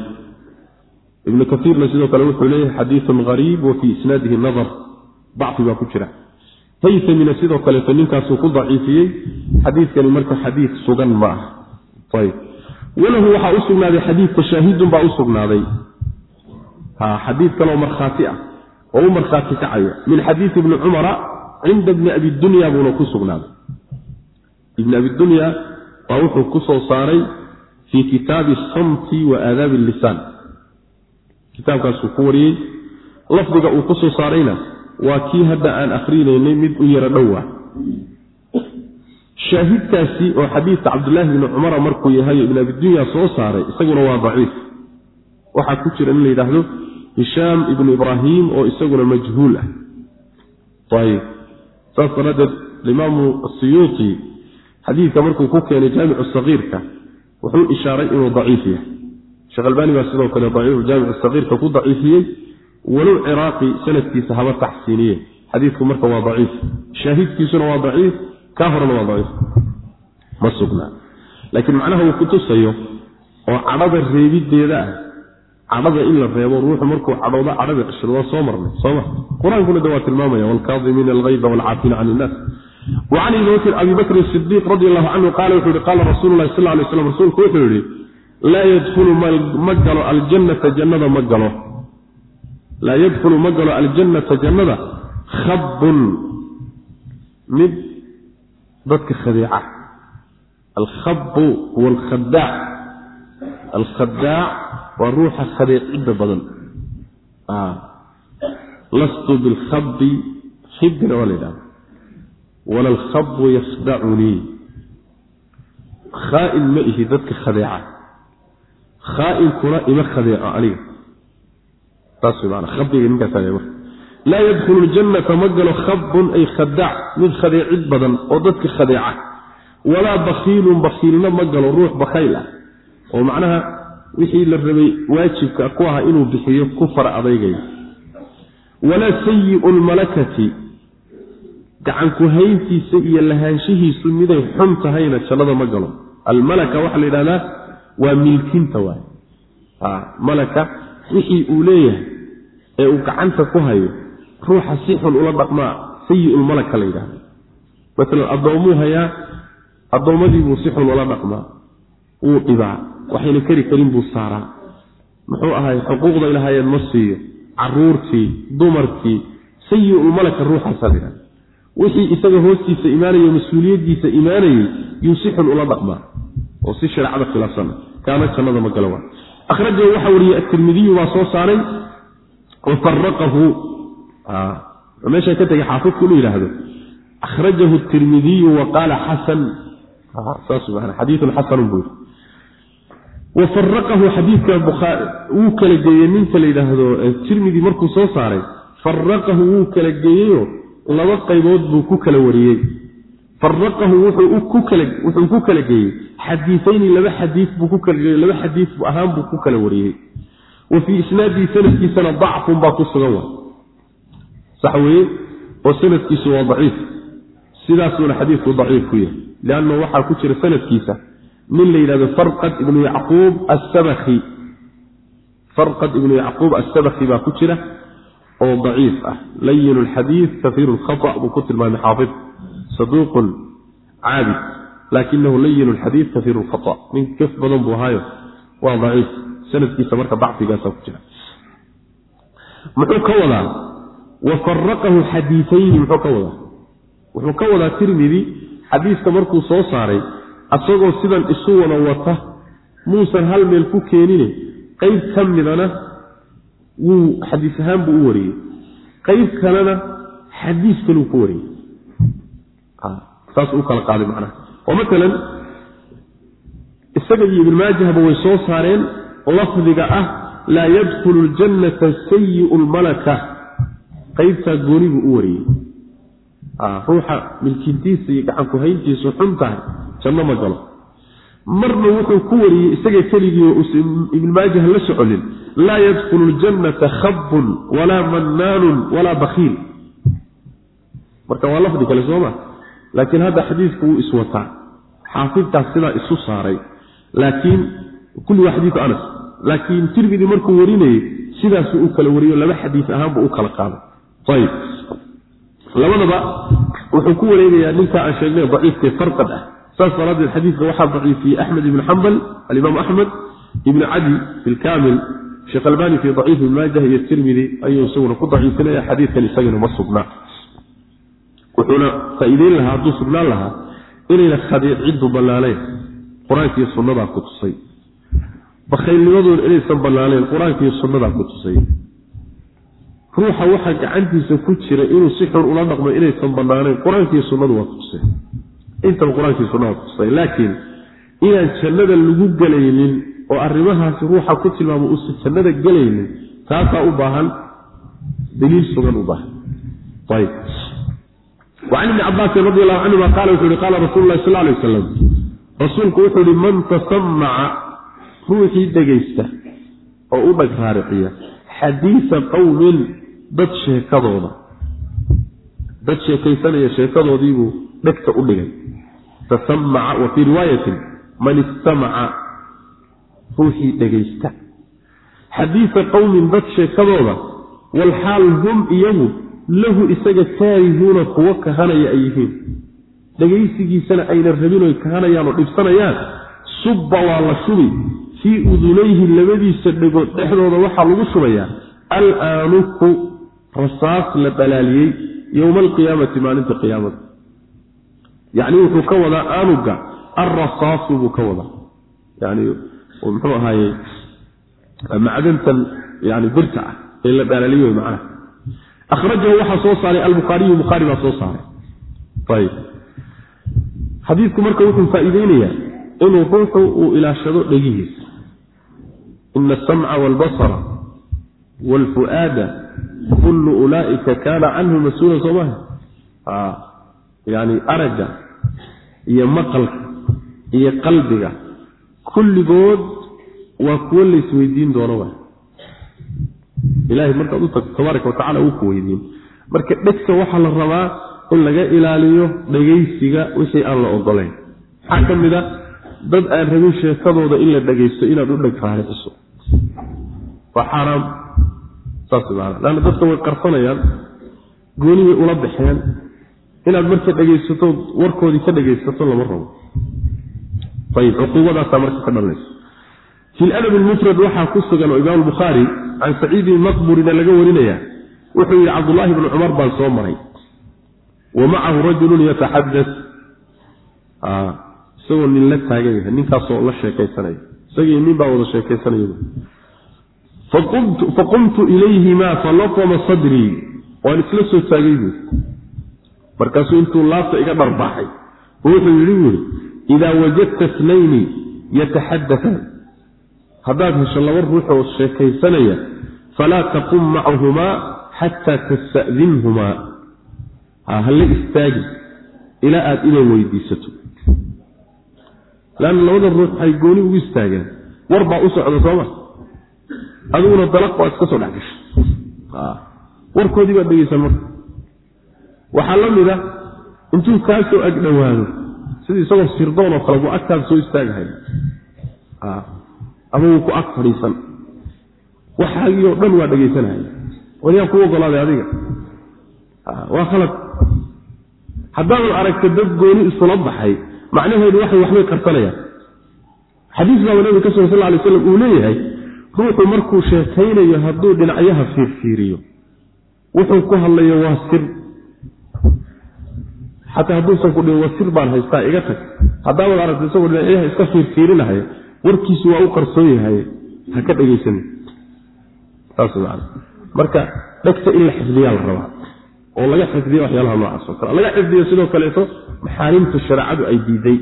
ibnu kaiirna sidoo kale wuxuu leeyahay xadiiun gariib wa isnaadihi nadar. Dacfi baa ku jira. Haysamina sidoo kaleeto ninkaasuu ku daciifiyey. Xadiidkani marka xadiid sugan ma ah ayb walahu waxaa u sugnaaday xadiidka shaahidun baa u sugnaaday. Xadiid kaloo markhaati ah oo u markhaati kacaya min xadiidi ibni cumara cinda bni abi dunya buuna ku sugnaaday. Ibni abi dunya baa wuxuu ku soo saaray fii kitaabi samti wa aadaabi lisaan kitaabkaasuu ku wariyey. Lafdiga uu ku soo saarayna waa kii hadda aan akrinaynay mid u yaro dhowa shaahidkaasi oo xadiidka cabdulaahi bni cumara markuu yahay ibn abidunya soo saaray isaguna waa daciif. Waxaa ku jira in la yidhaahdo hishaam ibnu ibraahim oo isaguna majhuul ah. Ayib saas daraaddeed alimaamu asiyuuti xadiidka markuu ku keenay jaamicu sagiirka wuxuu ishaaray inuu daciif yahay. Sheekh albaani baa sidoo kale daciifu jaamicu sagiirka ku daciifiyey walow ciraaqi sanadkiisa haba taxsiiniye xadiidku marka waa daciif. Shaahidkiisuna waa daciif kaa horena waa daciif. Ma sugnaa laakiin macnaha uu ku tusayo oo cadhada reebideeda ah cadhada in la reebo ruuxu markuu cadhoodo cadhada cishado waa soo marnay sooma qur'aankuna de waa tilmaamaya waalkaadimiina algayda waalcaafiina can innaas wacan abi bakrin sidiiq radi allahu canhu qaala wuxuu yihi qaala rasuulu sal lay slam rasuulku wuxuu yihi laa yadkhulu ma galo aljannata jannada ma galo. Laa yadkhulu ma galo aljannata jannada khabun mid dadka khadeeca. Alkhabu huwa alkhadaac alkhadaac waa ruuxa khadeecidda badan. Lastu bilkhabi khibina waa la yidhahda wala alkhabu yakhdacunii khaa'in ma ihi dadka khadeeca. Khaa'inkuna ima khadeeco aniga. Saas way maanaa khabiga ninkaas marka. Laa yadkhulu ljannata ma galo khabun ay khadaac mid khadeecid badan oo dadka khadeeca. Walaa bakiilun bakiilna ma galo ruux bakayl ah. Oo macnaha wixii la rabay waajibka ku aha inuu bixiyo ku fara adaygaya walaa sayiu lmalakati gacanku hayntiisa iyo lahaanshihiisu miday xun tahayna jannada ma galo. Almalaka waxaa la yidhahdaa waa milkinta waay malaka wixii uu leeyahay ee uu gacanta ku hayo ruuxa si xun ula dhaqmaa sayiulmalaka la yidhahda maalan addoommuu hayaa addoommadiibuu si xun ula dhaqmaa wuu dhibaa waxayna keri karin buu saaraa. Muxuu ahay xuquuqda ilahaayeen ma siiyo. Caruurtii dumarkii sayiulmalaka ruuxaasaa la yidhahda wixii isaga hoostiisa imaanaya mas'uuliyaddiisa imaanayay yuu si xun ula dhaqmaa oo si shareecada khilaafsana kaana jannada ma gala waa akhrajahu waxaa wariyey atirmidiyu baa soo saaray wa faraqahu wuxuu meesha ka tegay xaafidku inuu yidhaahdo. Akhrajahu tirmidiyu wa xasan. Saas man xadiiun xasanun buu yidhi wa faraqahu xadiidka wuu kala geeyey ninka la yidhaahdo tirmidi markuu soo saaray faraqahu wuu kala geeyeyo laba qaybood buu ku kala wariyey. Faraqahu wuxuu ku kala geeyey xadiiayni laba xadii buu ku kala geeyey laba xadiis ahaan buu ku kala wariyey. Wa fii isnaadihi sanadkiisana dacfun baa ku sugan wa sax weye oo sanadkiisu waa daciif. Sidaasuuna xadiidku daciif ku yahay lianna waxaa ku jira sanadkiisa nin la yidhahdo farqad ibnu yacquub asabaki farqad ibnu yacquub asabaki baa ku jira oo daciif ah. Layin lxadiid kafiiru lkhata buu ku tilmaamay xaafid. Saduuqun caabid laakinahu layin lxadiid kafiiru lkhata. Nin kaf badan buu ahaayo. Waa daciif. Sanadkiisa marka dacfigaasa ku jira. Muxuu ka wadaa? Wa faraqahu xadiiayni muxuu ka wadaa? Wuxuu ka wadaa tirmidi xadiiska markuu soo saaray asagoo sidan isu wada wata muusan hal meel ku keenine qeyb ka midana wuu xadiis ahaan buu u wariyey. Qeyb kalena xadiis kaluu ku wariyey. Saas u kala qaaday macnaha. Oo maalan isaga iyo ibn maajahba way soo saareen lafdiga ah laa yadkhulu ljannata sayiu lmalaka qaybtaa gooni buu u wariyey ruuxa milkintiisa iyo gacanku hayntiisu xun tahay janno ma galo. Marna wuxuu ku wariyey isaga keligii ibn maajah la soconin laa yadkhulu ljannata khabun walaa mannaanun walaa bakiil marka waa lafdi kale sooma laakiin hadda xadiidku wuu iswataa xaafidkaas sidaa isu saaray. Laakiin kulli waa xadiiu anas. Laakiin tirmidi markuu warinayey sidaasuu u kala wariyo laba xadiis ahaanbu u kala qaaday. Ayb labadaba wuxuu ku wareegayaa ninka aan sheegnay daciifkee farqad ah. Saas daraadeed xadiidka waxaa daciifiyey axmed ibn xambal alimaam axmed ibn cadi fi lkamil sheekh albani fi daciif maajah iyo tirmidi ayuu isaguna ku daciifinaya xadiidkan isagana ma sugnaa wuxuuna faa'iideyn lahaa hadduu sugnaan lahaa inayna khadiiciddu ballaanayn qur'aankiiyo sunnadaa ku tusay. Bakhaylnimadoona inaysan ballaanayn qur'aankiiyo sunnadaa ku tusay ruuxa waxaa gacantiisa ku jira inuu si xun ula dhaqmo inaysan bannaanayn. Qur'aankiiyo sunnadu waa ku tusay intaba qur'aankiiyo sunnada ku tusay laakiin inaan jannada lagu gelaynin oo arrimahaasi ruuxa ku tilmaamo uusan jannada gelaynin taasaa u baahan daliil sugan u baahan. Ayb. Wacan ibni cabaasin radi allahu canhuma qaala wuxuu yihi qaala rasulu lahi sal alay wasalam rasuulku wuxuu yihi man tasamaca ruuxii dhegaysta oo u dhag raarixiya xadiisa qowmin dad sheekadooda. Dad sheekaysanaya sheekadoodiibuu dhegta u dhigay. Tasamaca wa fii riwaayatin man istamaca ruuxii dhegaysta. Xadiisa qowmin dad sheekadooda walxaal hum iyagu lahu isaga kaarihuuna kuwo kahanaya ay yihiin. Dhegaysigiisana ayna rabin oy kahanayaan oo dhibsanayaan subba waa la shubi. Fii udunayhi labadiisa dhegood dhexdooda waxaa lagu shubayaa al aanuku rasaas la dhalaaliyey yowma alqiyaamati maalinta qiyaamada. Yacni wuxuu ka wadaa aanuga alrasaasu buu ka wadaa. Yani muxuu ahaaye macdantan yani birta ah ee la dhalaaliyo wey macnaha. Akhrajahu waxaa soo saaray albukhaariyu bukhaari baa soo saaray. Ayb xadiidku marka wuxuu faa'iideynayaa inuu ruuxu uu ilaashado dhegihiisa. Ina asamca waalbasara waalfu'aada kullu ulaa'ika kaana canhu mas'uulan soo maha yani aragga iyo maqalka iyo qalbiga kulligood waa kuwo laysweydiin doono wa ilahay markaad u tagto tabaaraka watacala uu ku weydiin. Marka dhegta waxaa la rabaa in laga ilaaliyo dhegaysiga wixii aan la ogolayn maxaa ka mid a? Dad aan rabin sheekadooda in la dhegaysto inaad u dheg raariciso. Waa xaaraam saas maana lanna dadka way qarsanayaan goonibay ula baxeen inaad marka dhegaysato warkoodii ka dhegaysato lama rabo. Ayib cuquubadaasaa marka ka dhalanaysa fi ladab lmufrad waxaa ku sugan oo imaam bukhaari can saciidin maqburina laga warinaya wuxuu yidhi cabdullaahi bnu cumar baan soo maray wa macahu rajulun yataxadas isagoo nin la taagan yahay ninkaasoo la sheekaysanaya. Isagii nin baa wada sheekaysanaya faqumtu ilayhima falaqama sadrii waan isla soo taagay buui markaasuu intuu laabta iga dharbaaxay wuxuu yidhi buuri idaa wajadta snayni yataxadataan haddaad hesho laba ruux oo sheekaysanaya falaa taqum macahumaa xataa tasta'dinhumaa. Hala istaagi ilaa aada inay weydiisato. Leanna labada ruux waxay gooni ugu istaagaan. War baa u socda sooma adiguna dalaq baa iska soo dhex gashay. Warkoodii baad dhegeysan marka. Waxaa la mid a intuu kaa soo agdhowaado sidii isagoo sirdoon oo kale buu agtaada soo istaagahay. Ama wuu ku ag fadhiisan. Waxaagii oo dhan waa dhegaysanaya waryaan ku ogolaaday adiga. Waa khalad. Haddaadan aragta dad gooni isula baxay macnaheedu waxay waxbay qarsanayaan. Xadiis baaba nabiga ka sugan sal ly slam uu leeyahay ruuxu markuu sheekaynayo hadduu dhinacyaha fiirfiiriyo wuxuu ku hadlayo waa sir. Xataa hadduusan ku dhihin waa sir baan haystaa iga tag. Haddaabaad aragta isagoo dhinacyaha iska fiirfiirinahaya warkiisu waa u qarsoon yahay. Ha ka dhegaysan saas marka dhegta in la xifdiyaa la rabaa oo laga xifdiyo waxyaalaha noocaas oo kale. Laga xifdiyo sidoo kaleeto maxaarimta shareecadu ay diiday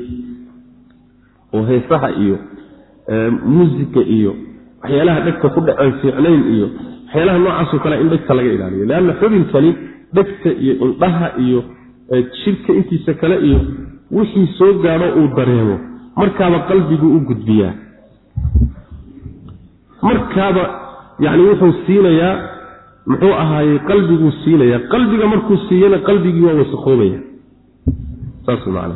oo heesaha iyo muusika iyo waxyaalaha dhegta ku dhaceen fiicnayn iyo waxyaalaha noocaasoo kale in dhegta laga ilaaliyo. Leanna xubinkani dhegta iyo indhaha iyo jirka intiisa kale iyo wixii soo gaadho uu dareemo markaaba qalbiguu u gudbiyaa. Markaaba yani wuxuu siinayaa muxuu ahaayey qalbiguu siinayaa. Qalbiga markuu siiyana qalbigii waa wasakhoobaya. Saas macana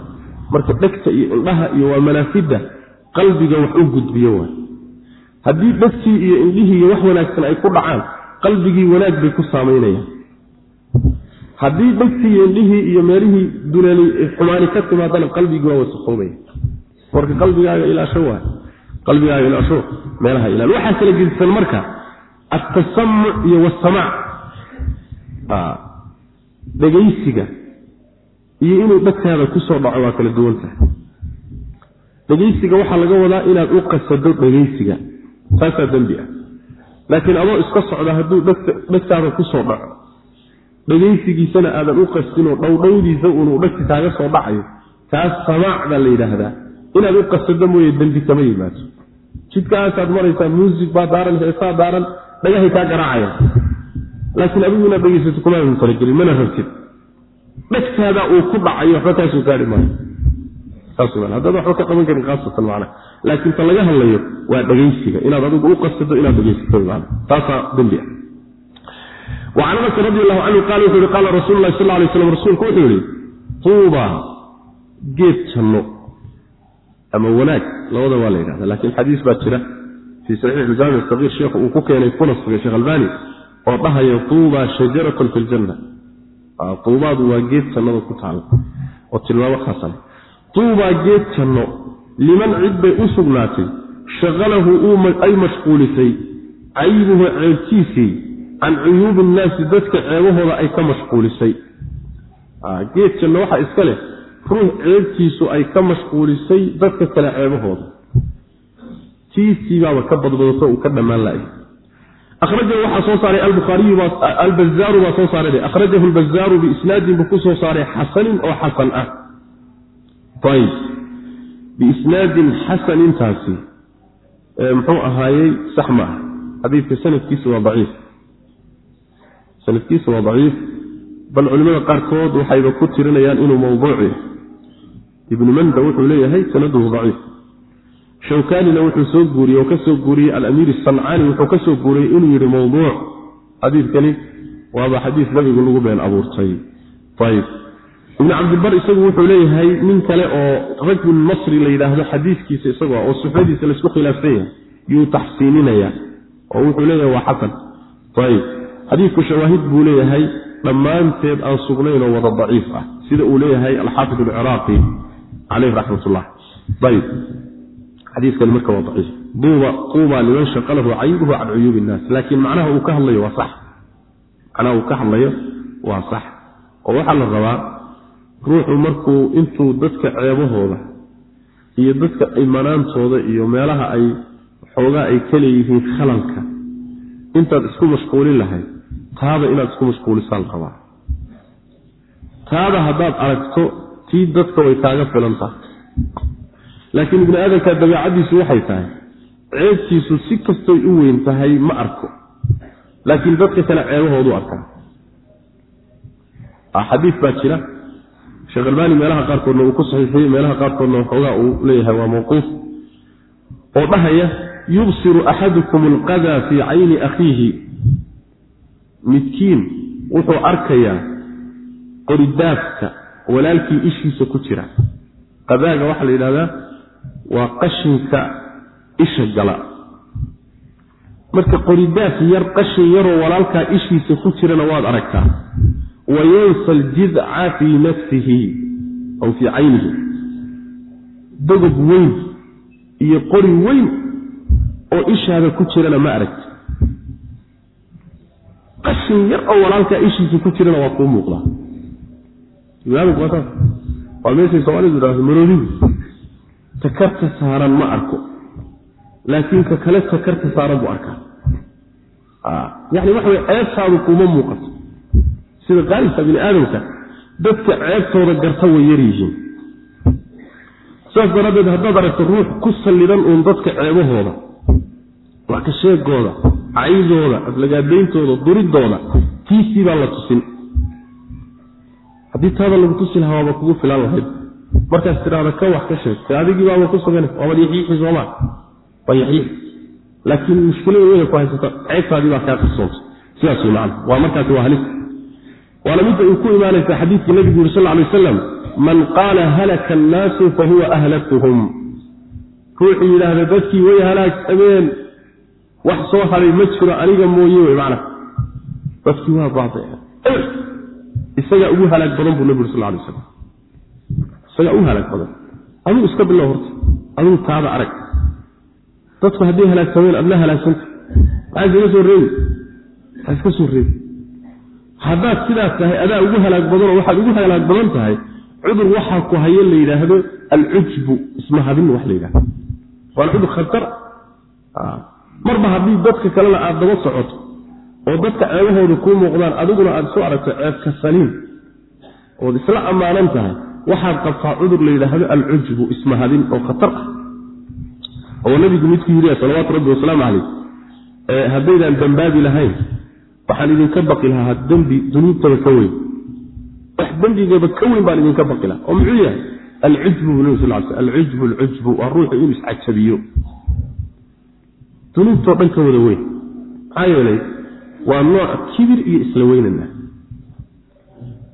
marka dhegta iyo indhaha iyo waa manaafidda qalbiga wax u gudbiyo waay haddii dhegtii iyo indhihii iyo wax wanaagsan ay ku dhacaan qalbigii wanaag bay ku saamaynayaan. Haddii dhegtii iyo indhihii iyo meelihii duleeli xumaani ka timaadana qalbigii waa wasakhoobaya marka qalbigaaga ilaasho waay qalbigaaga ilaasho meelaha ilaal waxaa kala gedisan marka altasamuc iyo wasamaac dhegaysiga iyo inuu dhegtaada ku soo dhaco waa kala duwan tahay. Dhegaysiga waxaa laga wadaa inaad u qasado dhegaysiga taasaa dembi ah. Laakiin adoo iska socda hadduu dhegtaada ku soo dhaco dhegaysigiisana aadan u qastinoo dhowdhowdiisa uunu dhegti kaaga soo dhacayo kaas samaac baa la yidhaahdaa. Inaad u qasado mooye dembi kama yimaado jidkaasaad maraysaa muusig baa daaran heesaa daaran dhagahay kaa garaacaya. Laakiin adigu inaad dhegaysato kumaadan talagelin mana rabtid dhegtaada uu ku dhacayo waxba kaasoo gaari maayo haddaad waxba ka qaban karin haasatan macna. Laakiin ta laga hadlayo waa dhegaysiga inaad adigu u qasado inaad dhegaysato man taasaa dembi ah. Wacan anas radi allahu canhu qaala wuxuu yihi qaala rasuulu lahi sal lay slam rasuulku wuxuu yihi tuuba geed janno ama wanaag labada waa la yidhahda lakiin xadiis baa jira fii saxiix iljaamic sagiir sheekhu uu ku keenay kuna sugay sheekh albani oo dhahaya tuuba shajaratun fi ljanna tuubaadu waa geed jannada ku taala oo tilmaamo khaasale tuubaa geed janno liman cid bay u sugnaatay shaqalahu ay mashquulisay caybuhu ceebtiisii can cuyuubi innaasi dadka ceebahooda ay ka mashquulisay. Geed janno waxaa iska leh ruux ceebtiisu ay ka mashquulisay dadka kale ceebahooda. Tiisiibaaba ka badbadato uu ka dhammaan laay akhrajahu waxaa soo saaray albazaaru baa soo saaray. Akhrajahu albazaaru biisnaadin buu ku soo saaray xasanin oo xasan ah ayb biisnaadin xasanintaasi muxuu ahaayey sax ma xadiidka sanadkiisu waa daciif. Sanadkiisa waa daciif. Bal culimada qaarkood waxayba ku tirinayaan inuu mawduuc yahay. Ibnu manda wuxuu leeyahay sanaduhu daciif. Shawkanina wuxuu soo guuriyey oo ka guuriyey alamiir sancaani wuxuu ka guuriyey inuu yidhi mawduuc. Xadiidkani waaba xadiis nabigu lagu been abuurtay. Ayb ibnu cabdibar isagu wuxuu leeyahay nin kale oo rajul masri la yidhaahdo xadiiskiisa isagu oo suxbadiisa la isku khilaafsan yahay yuu taxsiininaya oo wuxuu leeyahay waa xasan. Ayb xadiidku shawaahid buu leeyahay dhammaanteed aan sugnayn oo wada daciif ah. Sida uu leeyahay alxaafid alciraaqi caleyh raxmatullah. Ayb xadiikani marka waa daciif. Tuuba liman shaqalahu caybuhu can cuyuubi innaas laakiin macnaha uu ka hadlayo waa sax. Macnaha uu ka hadlayo waa sax. Oo waxaa la rabaa ruuxu markuu intuu dadka ceebahooda iyo dadka imanaantooda iyo meelaha ay xoogaa ay ka leeyihiin khalalka intaad isku mashquulin lahayd taada inaad isku mashquulisaan rabaa taada haddaad aragto tii dadka way kaaga filan tahay laakiin ibni aadamka dabeecaddiisu waxay tahay ceebtiisu si kastoy u weyn tahay ma arko laakiin dadka kale ceebahoodu arkaa xadiis baa jira sheekh albaani meelaha qaarkoodna uu ku saxiixiyey meelaha qaarkoodna waxoogaa uu leeyahay waa mawquuf oo dhahaya yubsiru axadukum alqadaa fii cayni akhiihi. Midkiin wuxuu arkayaa qoridaafka walaalkii ishiisa ku jira. Qadaaga waxaa la yidhahdaa waa qashinka isha gala. Marka qoridaaf yar qashin yaroo walaalkaa ishiisa ku jirana waad aragtaa wayansa aljidca fii nafsihi aw fii caynihi dogob weyn iyo qori weyn oo ishaada ku jirana ma aragti qashin yar oo walaalkaa ishiisa ku jirana waa kuu muuqdaa waa meeshay soomaalidu idhahdo maroodigu takarta saaran ma arko laakiin ka kale takarta saaran buu arkaa yani waxa way ceebtaadu kuma muuqato sida qaalibka bini aadamka dadka ceebtooda garta way yar yihiin. Saas daraaddeed haddaad aragto ruux ku sallidan uun dadka ceebahooda wax ka caydooda aflagaadayntooda duridooda tiisii baa la tusin. Haddii taada lagu tusi lahaa waaba kugu filan lahayd. Markaas tidhaahda ka wax ka sheeg te adigii baaba ku sugan waabad yaxiixi sooma waa yaxiix. Laakiin mushkilada weyna ku haysata ceebtaadii baa kaa qarsoonta sidaas wey macana waa markaasi waa halis waana midda uu ku imaanaysa xadiidkii nabigu yuri sal ly wasalam man qaala halaka annaasu fa huwa ahlakuhum ruuxuu yidhaahda dadkii way halaagsameen wax soo haray ma jiro aniga mooye wey macna. Dadkii waa baadeen isagaa ugu halaag badan buu nabi uri sal lay slam isagaa ugu halaag badan. Adigu iska bilow horta. Adigu taada arag. Dadku hadday halaagsameen adna halaagsanta maxaa iskaga soo reebi maxaa iska soo reebi haddaad sidaas tahay adaa ugu halaag badanoo waxaad ugu halaag badan tahay cudur waxaa ku haye la yidhaahdo alcujbu ismahadin wax la yidhahdo waa cudur khatar. Marba haddii dadka kalena aad daba socoto oo dadka ceebahooda kuu muuqdaan adiguna aad isu aragto ceebka saliim ood isla ammaanan tahay waxaad qabtaa cudur la yidhaahdo alcujbu ismahadin oo khatar ah. Oo nabigu midku yidhi salawaatu rabbi wasalaamu calayh haddaydaan dambaabi lahayn waxaan idinka baqi lahaa dembi dunuubtaba ka weyn. Wax dembigaba ka weyn baan idinka baqi lahaa oo muxuu yahay? Alcujbu bu nabi sal sl alcujbu alcujbu waa ruuxu inuu iscajabiyo dunuubtoo dhan ka wada weyn. Maxaa yeelay waa nooc kibir iyo isla weynana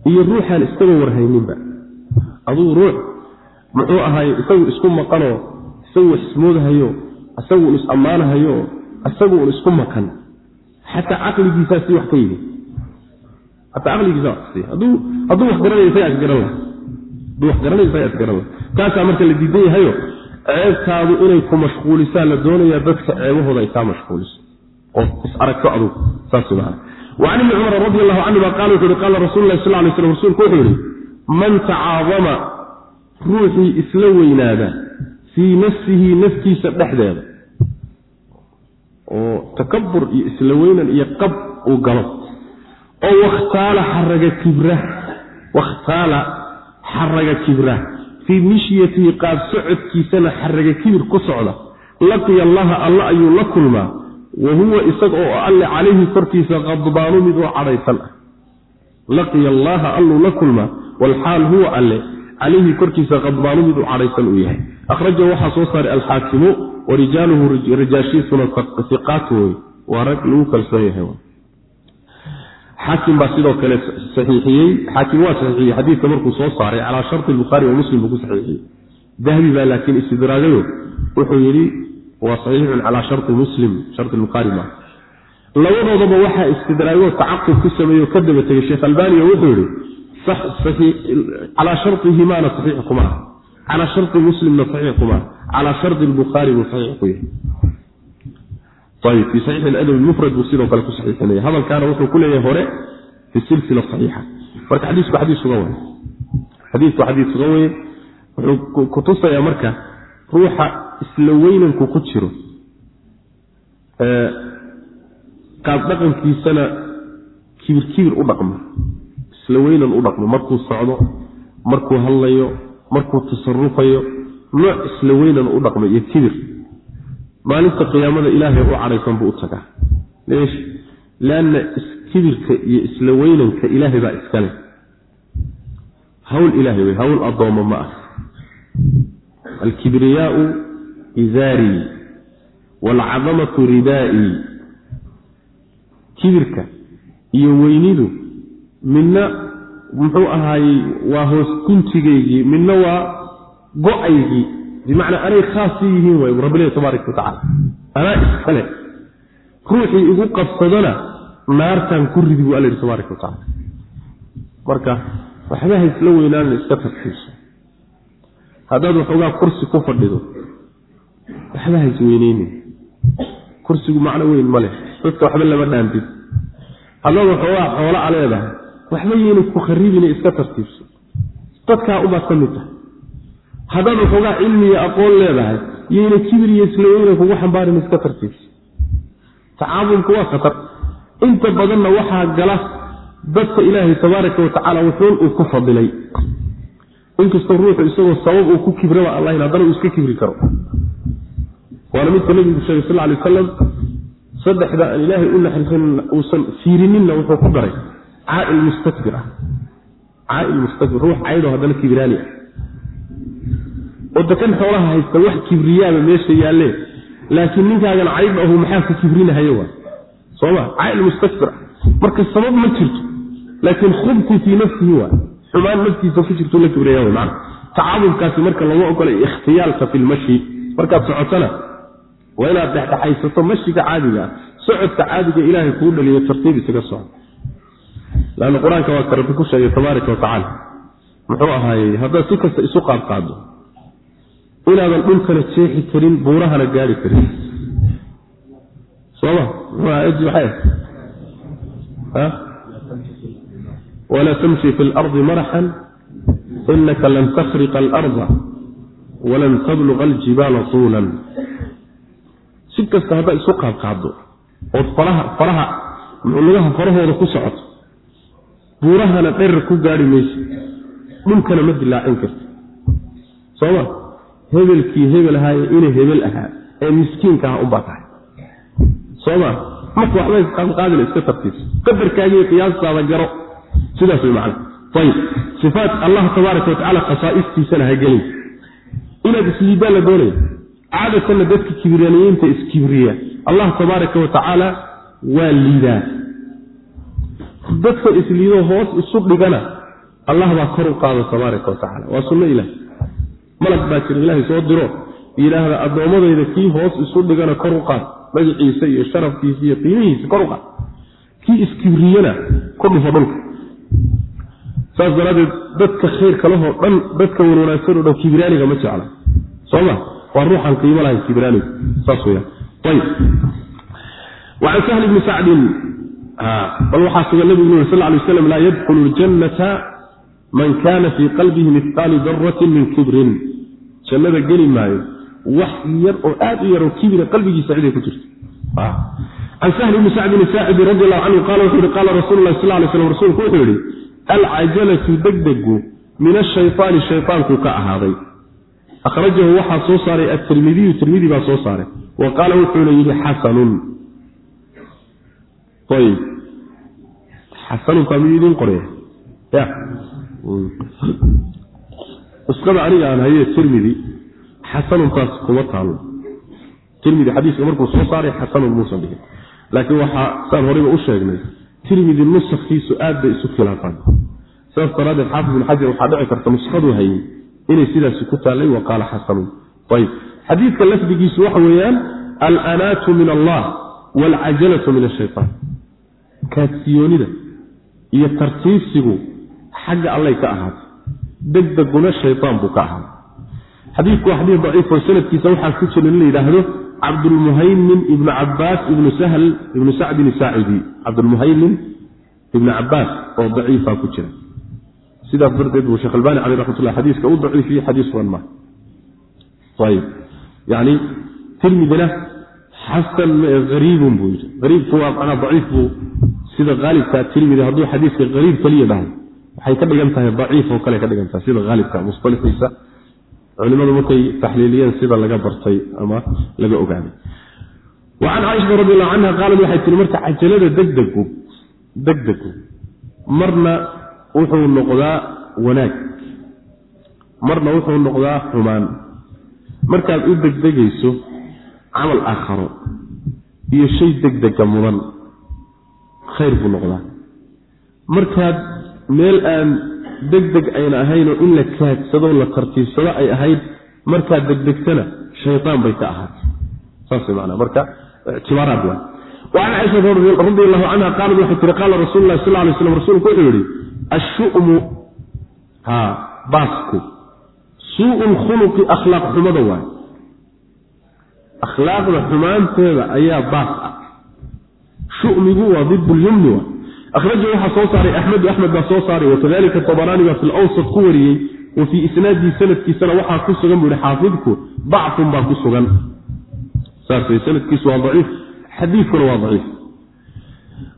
iyo ruuxaan iskaba warhayninba. Aduu ruux muxuu ahaay isagu isku maqanoo isagu wax ismoodahayo isagu un is-ammaanahayo isagu un isku maqan xataa caqligiisaa si ka yidhi xataa caqligiisa wax kasi hadduu wax garanaya isagaa isgaran laha hadduu wax garanaya isagaa isgaran laha kaasaa marka la diidan yahayo ceebtaadu inay ku mashquulisaan la doonayaa dadka ceebahooda ay kaa mashquuliso. Oo is aragto adugu saas wacan ibni cumar radi allahu canhuma qaala wuxu uhi qaala rasulu lahi sal lay slam rasuulku wuxuu yihi man tacaadama ruuxii isla weynaada fii nafsihi naftiisa dhexdeeda oo takabur iyo isla weynan iyo qab uu galo. Oo wakhtaala xaraga kibra wakhtaala xaraga kibra. Fii mishyatihi qaab socodkiisana xaraga kibir ku socda. Laqiya allaha alla ayuu la kulmaa. Wa huwa isaga oo alle calayhi korkiisa qadbaanu mid oo cadhaysan. Ah laqiya allaha alluu la kulmaa. Walxaal huwa alle calayhi korkiisa qadbaanu mid u cadhaysan uu yahay. Akhrajahu waxaa soo saaray alxaakimu wa rijaaluhu rijaashiisuna iqaatu wey waa rag lagu kalsoon yahay xaakim baa sidoo kale saxiixiyey. Xaakim waa saxiixiyey. Xadiidka markuu soo saaray calaa sharti bukhaari wa muslim buu ku saxiixiyey. Dahabi baa laakiin istidraagayo wuxuu yidhi waa saxiixun calaa sharti muslim. Sharti bukhaari maa labadoodaba waxaa istidraagoo tacaqub ku sameeyo ka daba tegay sheekh albaniyo wuxuu yidhi calaa sharihimaana saxiix kuma ah calaa shari muslimna saxiix kuma ah calaa shardi lbukhaari buu saxiix ku yahay ayb fii saxiix adab mufrad buu sidoo kale ku saxiixinaya hadalkaana wuxuu ku leeyahay hore fi silsila saxiixa marka xadiisku xadiis sugan wey xadiisku xadiis sugan weye wuxuu kutusayaa marka ruuxa isla weynanku ku jiro qaab dhaqankiisana kibir kibir u dhaqmo isla weynan u dhaqmo. Markuu socdo markuu hadlayo markuu tasarufayo nooc isla weynan u dhaqmo iyo kibir maalinta qiyaamada ilaahay u cadhaysan buu u tagaa. Leesh leanna kibirka iyo isla weynanka ilaahay baa iskale hawl ilaahay wey hawl addoommo ma ah. Alkibriyaau izaarii waalcadamatu ridaa'ii kibirka iyo weynidu midna muxuu ahaayey waa hoos guntigaygii midna waa go'aygii. Bimacnaa anay khaasi yihiin way rabbileh tabaaraka watacala anaa iskale ruuxii igu qabsadona naartaan ku ridi buu alla yihi tabaaraka watacala marka waxba haysla weynaanan iska tartiibso haddaad waxoogaa kursi ku fadhido waxba hays weyneynin. Kursigu macno weyn ma leh. Dadka waxba lama dhaantid. Haddaad waxoogaa xoola a leedahay waxba yeyna ku kharibina iska tartiibso. Dadkaa ubaad ka mid tahay. Haddaad waxoogaa cilmiya aqoon leedahay yayna kibir iyo islaweyna kugu xambaarin iska tartiibso. Tacaabumku waa khatar. Inta badanna waxaa gala dadka ilaahay tabaaraka watacaala wuxuun uu ku fadilay. Inkastoo ruuxu isagoo sabab uu ku kibraba allahin haddana uu iska kibri karo. Waana midka nabigu sheegay sal lay wasalam saddexda aan ilaahay u naxariisan uusan fiirininna wuxuu ku daray caail mustakbir ah caail mustakbir ruux caydoo haddana kibraani ah oo dakan xoolaha haysta wax kibriyaaba meesha yaalle laakiin ninkaagan caydh ahu maxaa ku kibrinahayo waa soma caail mustakbir ah marka sabab ma jirto laakiin khubti fii nafsihi waa xumaan naftiisa ku jirto la kibraya w man tacaabudkaasi marka lama ogolay ikhtiyaalka fi lmashi markaad socotona waa inaad dhexdhexaysato mashiga caadiga ah socodka caadiga ilaahay kuu dhaliyo tartiib isaga soco lanna qur'aanka waa ka rabbi ku sheegay tabaaraka watacaala muxuu ahaayey haddaad si kasta isu qaadqaado inaadan dhulkana jeexi karin buurahana gaari karin soma walaa tamshi fi lardi maraxan inaka lan takhriqa alarda walan tabluqa aljibaala tuulan si kasta haddaad isu qaadqaado ood faraha faraha lugaha farahooda ku socoto buurahana dherer ku gaari mayso. Dhulkana ma dilaacin karto. Sooma hebelkii hebel ahaaye ina hebel ahaa ee miskiinka aha unbaa tahay. Soma marka waxba isqaadqaadina iska tartiibsa qadarkaagiiyo qiyaastaada garo. Sidaas way macana ayib sifaat allah tabaaraka watacala khasaa'istiisana ha gelin. Inaad isliiddaan la doonaya caadatanna dadka kibraniyiinta iskibriya. Allah tabaaraka wa waa liidaa dadka isliido hoos isu dhigana allah baa kor u qaada tabaaraka wa tacala waa sunno ilaah. Malag baa jira ilaahay soo diro. Yidhaahda addoommadayda kii hoos isu dhigana kor u qaad. Magaciisa iyo sharafkiisa iyo qiimihiisa kor u qaad. Kii iskibriyana ku dhufo dhulka. Saas daraaddeed dadka khayrka lahoo dhan dadka wanwanaagsan o dhan kibraaniga ma jecla. Soma waa ruuxaan qiimo lahayn kibraanigu saas weyaan ayib wacan sahl bni sacdin bal waxaa sugan nabigu uri sal lay waslam laa yadkhulu ljannata man kana fii qalbihi mihqaalu daratin min kibrin jannada geli maayo wax yar oo aad u yaroo kibira qalbigiisa ciday ku jirto can sahl bni sacdin saacidi radi allahu canhu qala wuxuu yihi qaala rasuulu lahi sal lay slam rasuulku wuxuu yihi alcajalatu degdegu min ashaytaani shaytaanku ka ahaaday akhrajahu waxaa soo saaray atirmidiyu tirmidi baa soo saaray wa qaala wuxuuna yidhi xasanun ayib xasanunkaa miyuu idin qoraya ya nusqada aniga aan haye tirmidi xasanuntaas kuma taalo tirmidi xadiiska markuu soo saaray xasanun muusan dhihin laakiin waxaa saan horeyba u sheegnay tirmidi nusakhiisu aad bay isu khilaafaan saas daraaddeed xaafid bin xajar waxaa dhici karta nuskhaduu hayay inay sidaasi ku taallay wa qaala xasanun ayib xadiidka lafdigiisu waxa weeyaan alanaatu min allah waalcajalatu min ashaytaan kaadsiyoonida iyo tartiibsigu xagga allay ka ahaatay. Degdeguna shaytaan buu ka ahaaday xadiidku waa xadiid daciifo sanadkiisa waxaa ku jira in la yidhaahdo cabdulmuhaymin ibnu cabaas ibnu sahl ibnu sacdin saacidi. Cabdulmuhaymin ibnu cabaas oo daciifa ku jira. Sidaas darteed buu sheekh albani caleh raxmatullah xadiiska u daciifiye xadiis sugan maaha ayib. Yani tirmidina xasan hariibun buu yidhi. Hariibku waa macnaa daciif buu sida haalibkaa tirmidi hadduu xadiiska hariib keliya waxay ka dhigan tahay daciif oo kale ka dhigan tahay sida haalibka musalixiisa culimadu markay taxliiliyeen sida laga bartay ama laga ogaaday. Wa can caaisha radi allahu canha qaalad waxay tiri marka cajalada degdegu degdegu marna wuxuu noqdaa wanaag marna wuxuu noqdaa xumaan. Markaad u degdegayso camal aakharo iyo shay degdega mudan khayr buu noqdaa. Markaad meel aan degdeg ayna ahaynoo in la kaadsado la tartiibsado ay ahayd markaad degdegtana shaytaan bay ka ahaatay. Saas man marka tibaaraad waa. Wacan caaishata radi allahu canha qaalad waxay tiri qaala rasuulu lah sal lay slam rasuulku wuxuu yihi ashu'mu baasku suu'u lkhuluqi akhlaaq xumada waay. Akhlaaqda xumaanteeda ayaa baas ah shumigu waa did lyumni wa. Akhraja waxaa soo saaray axmedu axmed baa soo saaray wakadalika tabaraani baa fi lawsat ku wariyey wa fii isnaadihi sanadkiisana waxaa ku sugan buu ihi xaafidku dacfun baa ku sugan. Sanadkiisu waa daciif xadiidkuna waa daciif.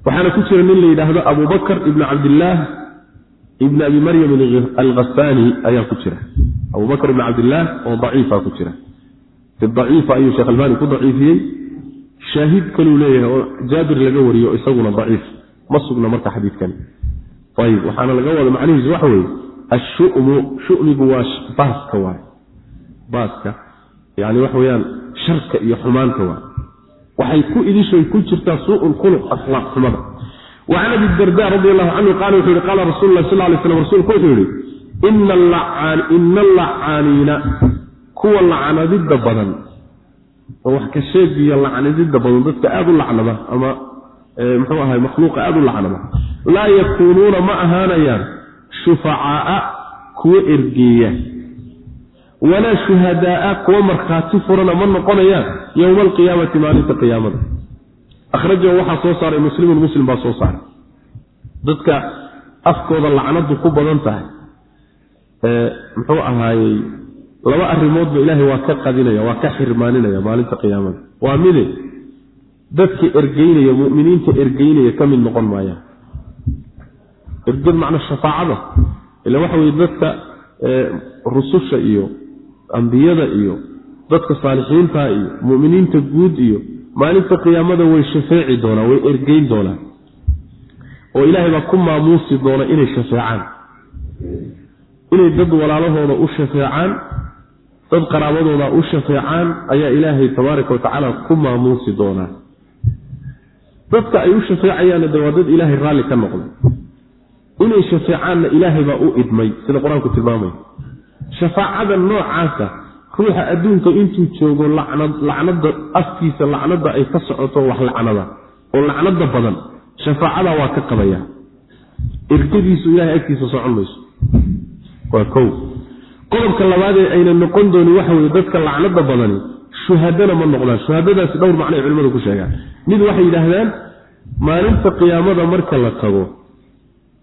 Waxaana ku jira nin la yidhaahdo abubakr ibn cabdillaah ibn abi maryam alghasani ayaa ku jira. Abubakr ibn cabdillaah oo daciifa ku jira. Fi daciifa ayuu sheekh albani ku daciifiyey shaahid kaluu leeyahay oo jaabir laga wariyo isaguna daciif ma sugna marka xadiidkani ayib waxaana laga wada macnihiisu waxa weeye ashu'mu shumigu waa baaska waay baaska yani waxa weyaan sharka iyo xumaanta waay waxay ku idishay ku jirtaa suu'u lkhuluq akhlaaq xumada. Wacan abi darda radi allahu canhu qaala wuxuu yihi qaala rasul sal lay slam rasuulku wuxuu yihi ina allacaaniina kuwa lacnadidda badan oo wax ka sheegiya lacnadidda badan dadka aada u lacnada ama muxuu ahay makhluuqa aada u lacnada. Laa yakuunuuna ma ahaanayaan shufacaaa kuwa ergeeya. Walaa shuhadaaa kuwa markhaati furana ma noqonayaan yowma alqiyaamati maalinta qiyaamada. Akhrajahu waxaa soo saaray muslimun muslim baa soo saaray. Dadka afkooda lacnadu ku badan tahay. Muxuu ahaayey laba arrimoodba ilaahay waa ka qadinaya waa ka xirmaaninaya maalinta qiyaamada. Waa mide dadka ergeynaya muminiinta ergeynaya ka mid noqon maayaan. Erged macna shafaacada ila waxa weye dadka rususha iyo ambiyada iyo dadka saalixiinta iyo muminiinta guud iyo maalinta qiyaamada way shafeeci doonaan way ergeyn doonaan. Oo ilaahay baa ku maamuusi doona inay shafeecaan. Inay dad walaalahooda u shafeecaan dad qaraabadooda u shafeecaan ayaa ilaahay tabaaraka watacaala ku maamuusi doonaa. Dadka ay u shafeecayaanna de waa dad ilaahay raalli ka noqday. Inay shafeecaanna ilaahay baa u idmay sida qur'aanku tilmaamaya shafaacada noocaasa ruuxa adduunka intuu joogo lacnada afkiisa lacnada ay ka socoto wax lacnada oo lacnada badan shafaacada waa ka qabaya ergadiisu ilahay agtiisa socon mayso. Waa kow qodobka labaadee ayna noqon doonin waxa weye dadka lacnada badani shuhadana ma noqdaan. Shuhadadaasi dhowr macnay culimadu ku sheegaan. Mid waxay yidhaahdaan maalinta qiyaamada marka la tago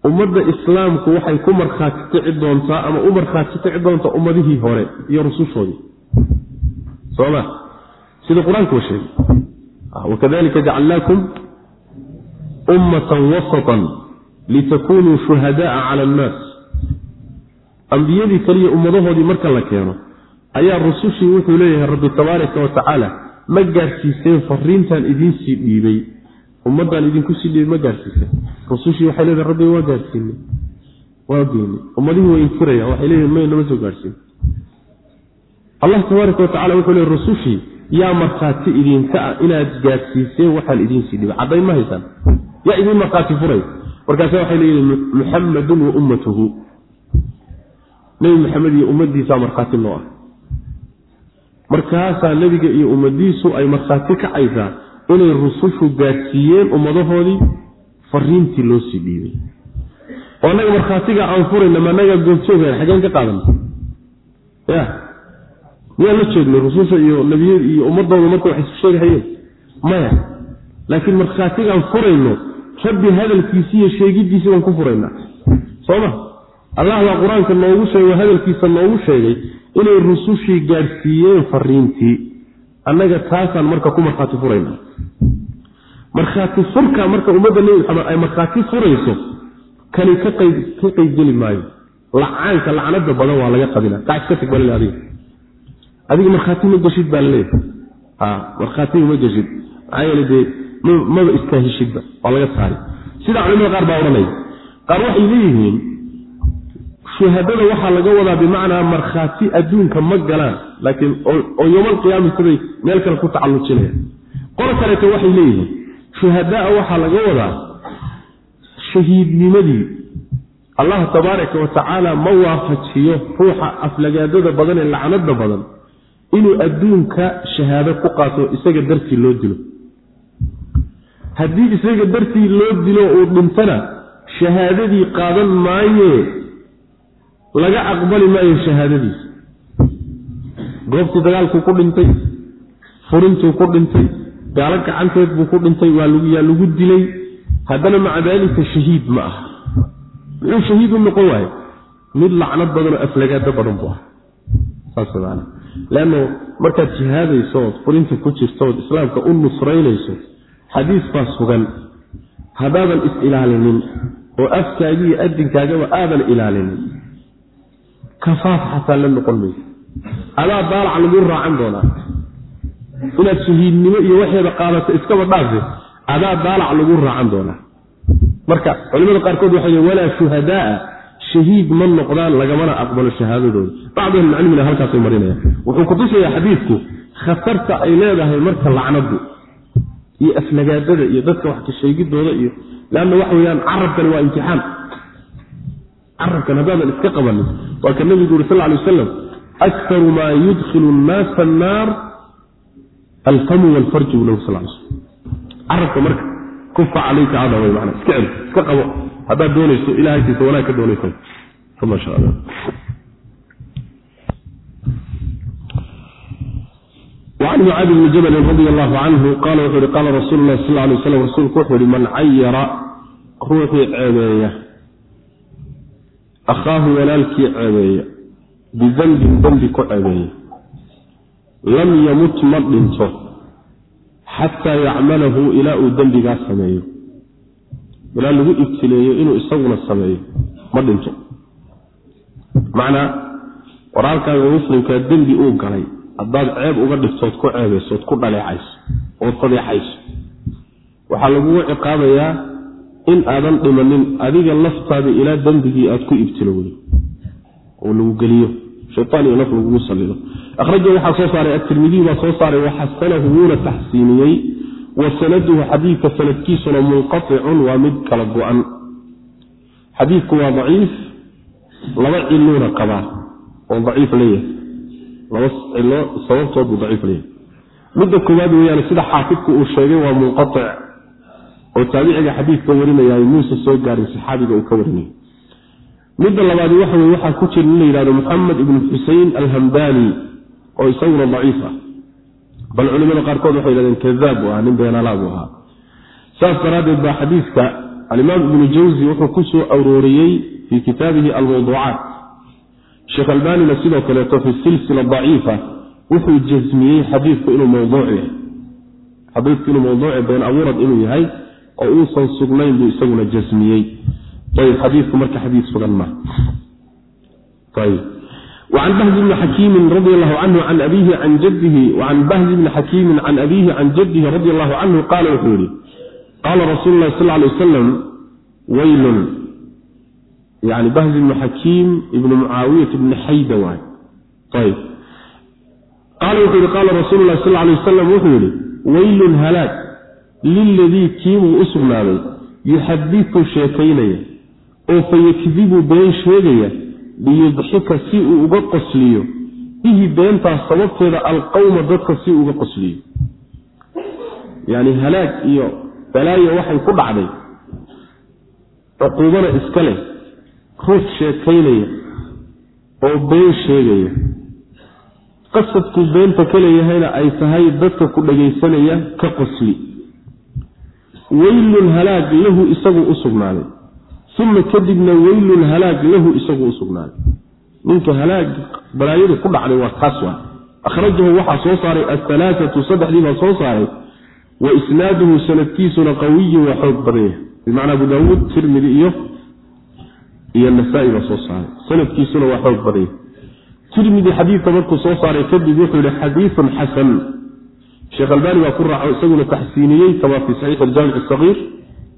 ummadda islaamku waxay ku markhaati kici doontaa ama u markhaati kici doontaa ummadihii hore iyo rusushoodii. Soma sida qur'aanku sheegay. Wakadalika jacalnaakum ummatan wasatan litakunuu shuhadaaa cala annaas ambiyadii kaliya ummadahoodii marka la keeno ayaa rusushii wuxuu leeyahay rabbi tabaaraka wa tacaala ma gaadhsiiseen fariintan idiinsii dhiibay. Ummaddaan idinku sii dhiibay ma gaadhsiisay rusushii waxay leedahay rabbi waa gaadhsiinay waa geynay. Ummadihii way inkirayaan waxay leeyihiin may soo gaadhsiin allah tabaaraka watacala wuxuu leey rusushii yaa markhaati idinka ah inaad gaadhsiiseen waxaan idiinsii dhibay caddayn ma haysaan. Yaa idiin markhaati furay. Markaase waxay leeyihiin muxammadun wa ummatuhu nebi maxamed iyo ummadiisaa markhaati noo ah. Markaasaa nebiga iyo ummadiisu ay markhaati kacaysaa inay rusushu gaadhsiiyeen ummadahoodii fariintii loo sii dhiibay. Oo annaga markhaatiga aan furayna ma annaga goobjoogayn xageen ka qaadana ya. Miyaan la joognay rususha iyo nebiyada iyo ummadooda marka wax isu sheegahayeen maya. Laakiin markhaatigaan furayno rabbi hadalkiisi iyo sheegidiisi baan ku furaynaa soo ma allah baa qur'aanka noogu sheegay hadalkiisa noogu sheegay inay rusushii gaadhsiiyeen fariintii. Annaga taasaan marka ku markhaati furaynaa markhaati furka marka ummadda nebi maxamed ay markhaati furayso kani ka qaybgeli maayo. Lacaanka lacnada badan waa laga qadina kaa iska tag bal adiga. Adiga markhaati ma geshid baa la leeyahay markhaatiga ma geshid. Maxaa yeele dee maba istaahishidba waa laga saari. Sidaa culimada qaar baa odhanaya. Qaar waxay leeyihiin shuhadada waxaa laga wadaa bimacnaa markhaati adduunka ma galaan laakiin oo yowmalqiyaama siday meel kale ku tacallujinayaan qolo kaleeto waxay leeyihiin shuhadaa waxaa laga wadaa shahiidnimadii. Allah tabaaraka wa tacaala ma waafajiyo ruuxa aflagaadada badan ee lacnada badan inuu adduunka shahaado ku qaato isaga dartii loo dilo. Haddii isaga dartii loo dilo uu dhintana shahaadadii qaadan maayee laga aqbali maayo shahaadadiisa. Goobtii dagaalkuu ku dhintay furintuu ku dhintay gaalo gacanteed buu ku dhintay yaa lagu dilay. Haddana maca daalika shahiid ma aha. Muxuu shahiid u noqon waaye mid lacnad badanoo aflagaado badan buu ah saas maana leanno markaad jihaadayso ood furinta ku jirto ood islaamka u nusraynayso xadiis baa sugan. Haddaadan is-ilaalinin oo afkaagi iyo adinkaagaba aadan ilaalinin kafaaf xataa la noqon mayso adaa daalac lagu raacan doonaa. Inaad shahiidnimo iyo waxeeda qaadato iskaba dhaafe adaa daalac lagu raacan doonaa. Marka culimada qaarkood waxay walaa shuhadaa shahiid ma noqdaan lagamana aqbalo shahaadadooda. Bacdu ahlicilmina halkaasay marinayaan. Wuxuu kutusayaa xadiidku khatarta ay leedahay marka lacnadu iyo aflagaadada iyo dadka wax ka sheegidooda iyo leanna waxa weyaan carabkani waa imtixaan. Carabkan haddaadan iska qabanin waa ka nabigu uri sal ly wasalam aktaru maa yudkhilu nnaasa annaar alfamu walfarju bu nabig sal l slam carabka marka kufa calayka ada way mana iska celi iska qabo haddaad doonayso ilaha agtiisa wanaag ka doonaysa masha allah وعن معاذ بن جبل رضي الله عنه قال وxuu قال رsuل الlah sl ه لي وسلم rasuulku wuxuu yihi man cayara ruuxii ceebeeya akhaahu walaalkii ceebeeya bidanbin dembi ku ceebeeya lam yamut ma dhinto xataa yacmalahu ilaa uu dembigaa sameeyo ilaa lagu ibtileeyo inuu isaguna sameeyo ma dhinto macnaa waraalkaaga muslimkaa dembi uu galay haddaad ceeb uga dhigtood ku ceebayso ood ku dhaleecayso ood fadeexayso waxaa lagugu ciqaabayaa in aadan dhimanin adiga laftaada ilaa dembigii aad ku ibtilowday oo lagu geliyo. Shaytaan iyo naf lagugu salido akhrajahu waxaa soo saaray atirmidiy baa soo saaray waxasanahu wuuna taxsiiniyey wa sanaduhu xadiidka sanadkiisuna munqaicun waa mid kala go-an. Xadiidku waa daciif laba ciluuna qabaa oo daciif leeyahay laba cilo sababtood buu daciif leeyahay midda koowaad weeyaan sida xaafidku uu sheegay waa munqaic oo taabiciga xadiidka warinaya muuse soo gaarin saxaabiga uu ka warinay midda labaadi waxa weye waxaa ku jira in la yidhahdo moxamed ibnu xusein alhambani oo isaguna daciif ah. Bal culimada qaarkood waxay yidhahdeen kadaab buu ahaa nin beenalaa buu ahaa. Saas daraaddeed baa xadiidka alimaam ibnu jawsi wuxuu ku arooriyey fii kitaabihi almawduucaat. Sheekh albanina sidoo kaleeto fi silsila daciifa wuxuu jasmiyey xadiidku inuu mawduuc yahay. Xadiidku inuu mawduuci been abuurad inuu yahay oo uusan sugnayn buu isaguna jasmiyey. Xadiiku marka xadii sugan ma. An bahz bni xakiimin radi alahu canhu an abiihi an jadihi an bahzi bni xakiimin can abiihi can jadihi radi allahu canhu qaala wuxuu yihi qaala rasuulu lahi sal lay wasalam weylun yani bahz ibnu xakiim ibnu mucaawiyat bni xayda waay ayb qaala wuxuu yihi qaala rasuulu lahi sal lay wasalam wuxuu yihi weylun halaag liladii kiibuu u sugnaaday yuxaditu sheekaynaya oo fayakdibu been sheegaya liyudxika si uu uga qosliyo bihi beentaa sababteeda alqowma dadka si uga qosliyo. Yani halaag iyo balaayo waxay ku dhacday. Cuquubana iska leh ruux sheekaynaya oo been sheegaya. Qasadkuu beenta ka leeyahayna ay tahay dadka ku dhagaysanaya ka qosli weylun halaag lahu isagu u sugnaaday. Uma kadibna weylun halaag lahu isagu u sugnaaday. Ninka halaag balaayadu ku dhacday waa kaas waa. Akhrajahu waxaa soo saaray ahalaaatu saddexdii baa soo saaray. Wa isnaaduhu sanadkiisuna qawiyun waa xoog badan yahay. Bimacnaa abu daawuud tirmidi iyo iyo nasaa-i baa soo saaray. Sanadkiisuna waa xoog badan yahay. Tirmidi xadiidka markuu soo saaray kadib wuxuu yihi xadiiun xasan sheekh albaani baa ku raaco isaguna taxsiiniyey kama fii saxiix aljaamic asagiir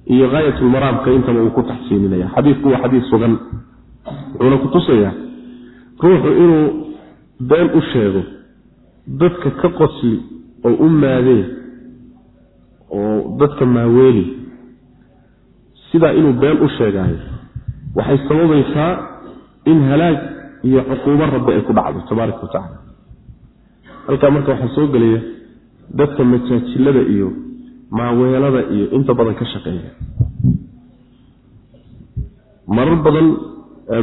iyo haayat lmaraamka intaba uu ku taxsiininaya xadiidku waa xadiis sugan wuxuuna ku tusayaa ruuxu inuu been u sheego dadka ka qosli oo u maadee oo dadka maaweeli sidaa inuu been u sheegaayo waxay sababaysaa in halaag iyo cuquubo rabbi ay ku dhacdo tabaaraka wa halkaa marka waxaa soo gelaya dadka majaajilada iyo maaweelada iyo inta badan ka shaqeeya. Marar badan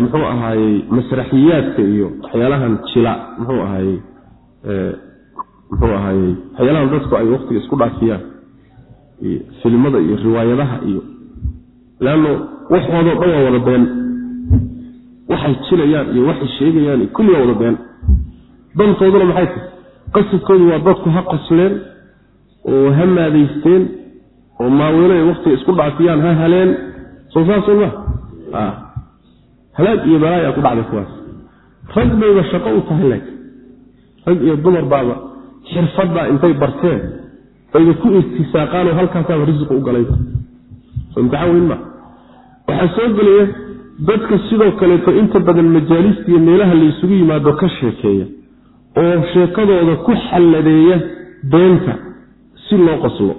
muxuu ahaayey masraxiyaadka iyo waxyaalahan jila muxuu ahaayey muxuu ahaayey waxyaalahan dadku ay waqtiga isku dhaafiyaan filimada iyo riwaayadaha iyo leanno waxoodao dhan waa wada been. Waxay jilayaan iyo waxay sheegayaan iyo kulli waa wada been. Dantooduna maxay tahay qasadkoodu waa dadku ha qosleen oo ha maadaysteen oo maaweelo ay waqtiga isku dhaafiyaan ha haleen. Soo saasun ma. Halaag iyo balaayaa ku dhacday kuwaas. Rag bayba shaqo u tahay laakiin. Rag iyo dumar baaba xirfaddaa intay barteen. Bayba ku irtisaaqaanoo halkaasaaba risiqu u galayba soo imtixaan weyn ma. Waxaa soo gelaya dadka sidoo kaleeto inta badan majaalista iyo meelaha la isugu yimaado ka sheekeeya oo sheekadooda ku xalladeeya beenta si loo qoslo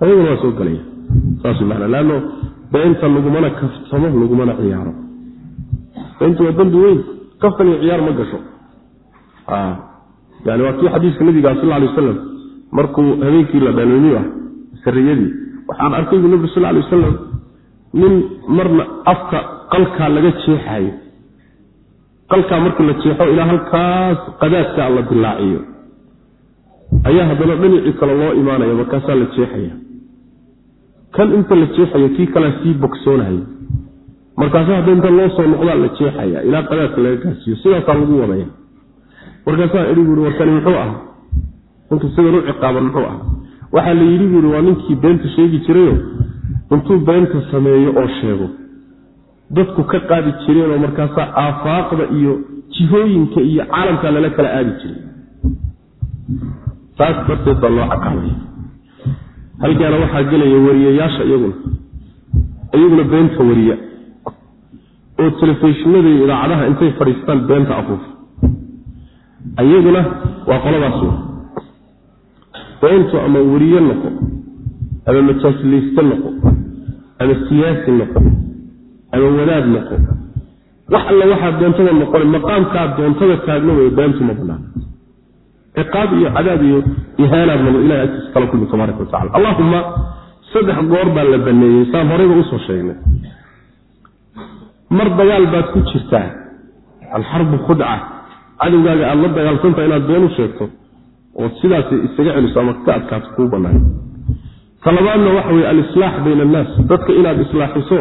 ayaguna waa soo gelaya saas maana leanno beenta lagumana kaftamo lagumana ciyaaro. Beentu waa dambi weyn. Kaftan iyo ciyaar ma gasho. Yani waa kii xadiiska nabiga sal ly wasalam markuu habeenkii la dhaliniyo ah sariyadii waxaan arkay bu nabig sal lay wasalam nin marna afka qalkaa laga jeexayo qalkaa marka la jeexo ilaa halkaas qadaadkaa la dilaaciyo. Ayaa haddana dhinacii kale loo imaanaya markaasaa la jeexaya. Kan inta la jeexayo kii kalea sii bogsoonayo. Markaasa hadda inta loo soo noqdaa la jeexaya ilaa qadaadka laga gaarsiiyo sidaasaa lagu wadaya markaasaa idhi buui warkani muxuu ahaa? Ninka sidan u ciqaaban muxuu ahaa? Waxaa la yidhi buui waa ninkii beenta sheegi jirayo? Intuu beenta sameeyo oo sheego dadku ka qaadi jireenoo markaasaa aafaaqda iyo jihooyinka iyo caalamka lala kala aadi jiray. Saas darteed baa loo caqaabay halkaana waxaa gelaya wariyayaasha iyaguna. Iyaguna beenta wariya. Oo telefishinada iyo idaacadaha intay fadhiistaan beenta afuufa iyaguna waa qoladaas wey beentu ama wariye noqo ama majaajlayste noqo ama siyaasi noqo ama wadaad noqo wax alla waxaa doontada noqona maqaamkaa doontada taagno wey beentu ma banaan ciqaab iyo cadaab iyo ihaanaad nado ilahay agtiisa kala kulmi tabaaraka wa tacala allahuma saddex goor baa la baneeyey saan horeyba u soo sheegnay. Mar dagaal baad ku jirtaa alxarbu khudca cadowgaaga aada la dagaalsanta inaad been u sheegto ood sidaas isaga celiso ama ka adkaato kuu banaan ta labaadna waxa weye alislaax bayna annaas dadka inaad islaaxiso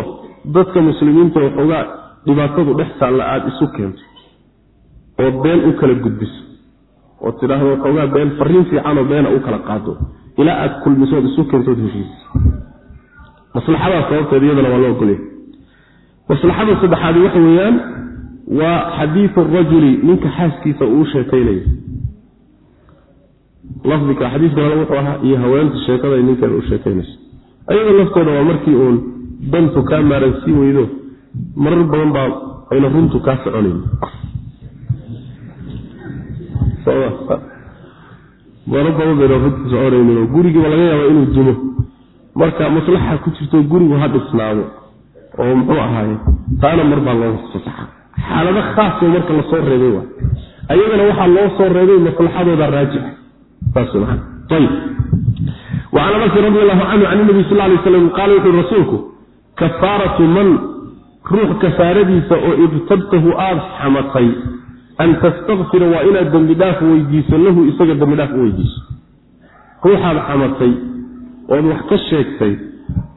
dadka muslimiinta waxoogaa dhibaatadu dhex taalla aada isu keento ood been u kala gudbiso ood tidhaahdo waxoogaa been fariin fiicanoo beena u kala qaado ilaa aad kulmiso isu keentood heshiisa maslaxadaas sababteed iyadana waa loo ogolya maslaxada saddexaadi waxa weeyaan waa xadiidu rajuli ninka xaaskiisa uu sheekaynayo. Lafdika xadiiska hore wuxuu ahaa iyo haweenta sheekada ninkeeda u sheekaynayso ayaga laftooda waa markii uun dantu kaa maaransii weydo marar badan baa ayna runtu kaa soconayn. Marar badan bayna runtu soconaynin gurigiiba laga yaaba inuu dimo marka maslaxa ku jirto gurigu ha dhisnaado oo muxuu ahaaye taana mar baa loo fasaxa xaalado khaasoo marka la soo reebay waa. Ayagana waxaa loo soo reebay maslaxadooda raajix saas maa ayib anasi radi allahu canhu can nabi sal lay slam qaala wuxuui rasuulku kafaaratu man ruux kafaaradiisa oo ibtabtahu aada xamatay an tastakfira waa inaad dembi dhaaf weydiiso lahu isaga dembi u weydiiso. Ruuxaad xamatay ood wax ka sheegtay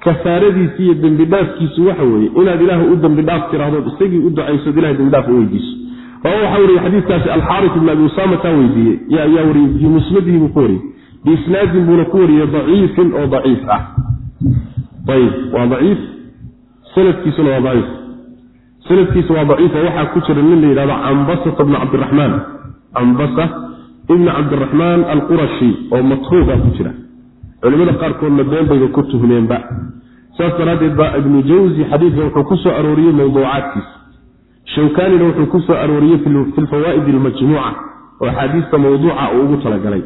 kafaaradiisi iyo dembi waxa weeye inaad ilaah u dembi dhaaf tiraahdood isagii u ducaysood ilahay dembi dhaaf u weydiiso. Rawa waxaa weriye xadiiskaasi alxaaris ibn abi usaama kaa weydiiyey yaa wariyey fii musnadihi buu ku wariyey biisnaadin buuna ku wariyey daciifin oo daciif ah. Ayib waa daciif sanadkiisuna waa daciif. Sanadkiisa waa daciifa waxaa ku jira nin la yidhahdo cambasata bna cabdiraxmaan cambasa ibna cabdiraxmaan alqurashi oo matruuqa ku jira. Culimada qaarkoodna been bayba ku tuhmeenba saas daraaddeed baa ibnu jawsi xadiidka wuxuu ku arooriyey mawduucaadkiisa. Shawkanina wuxuu ku arooriyey fi lfawaa'id almajmuuca oo axaadiista mawduuca uu ugu talagalay.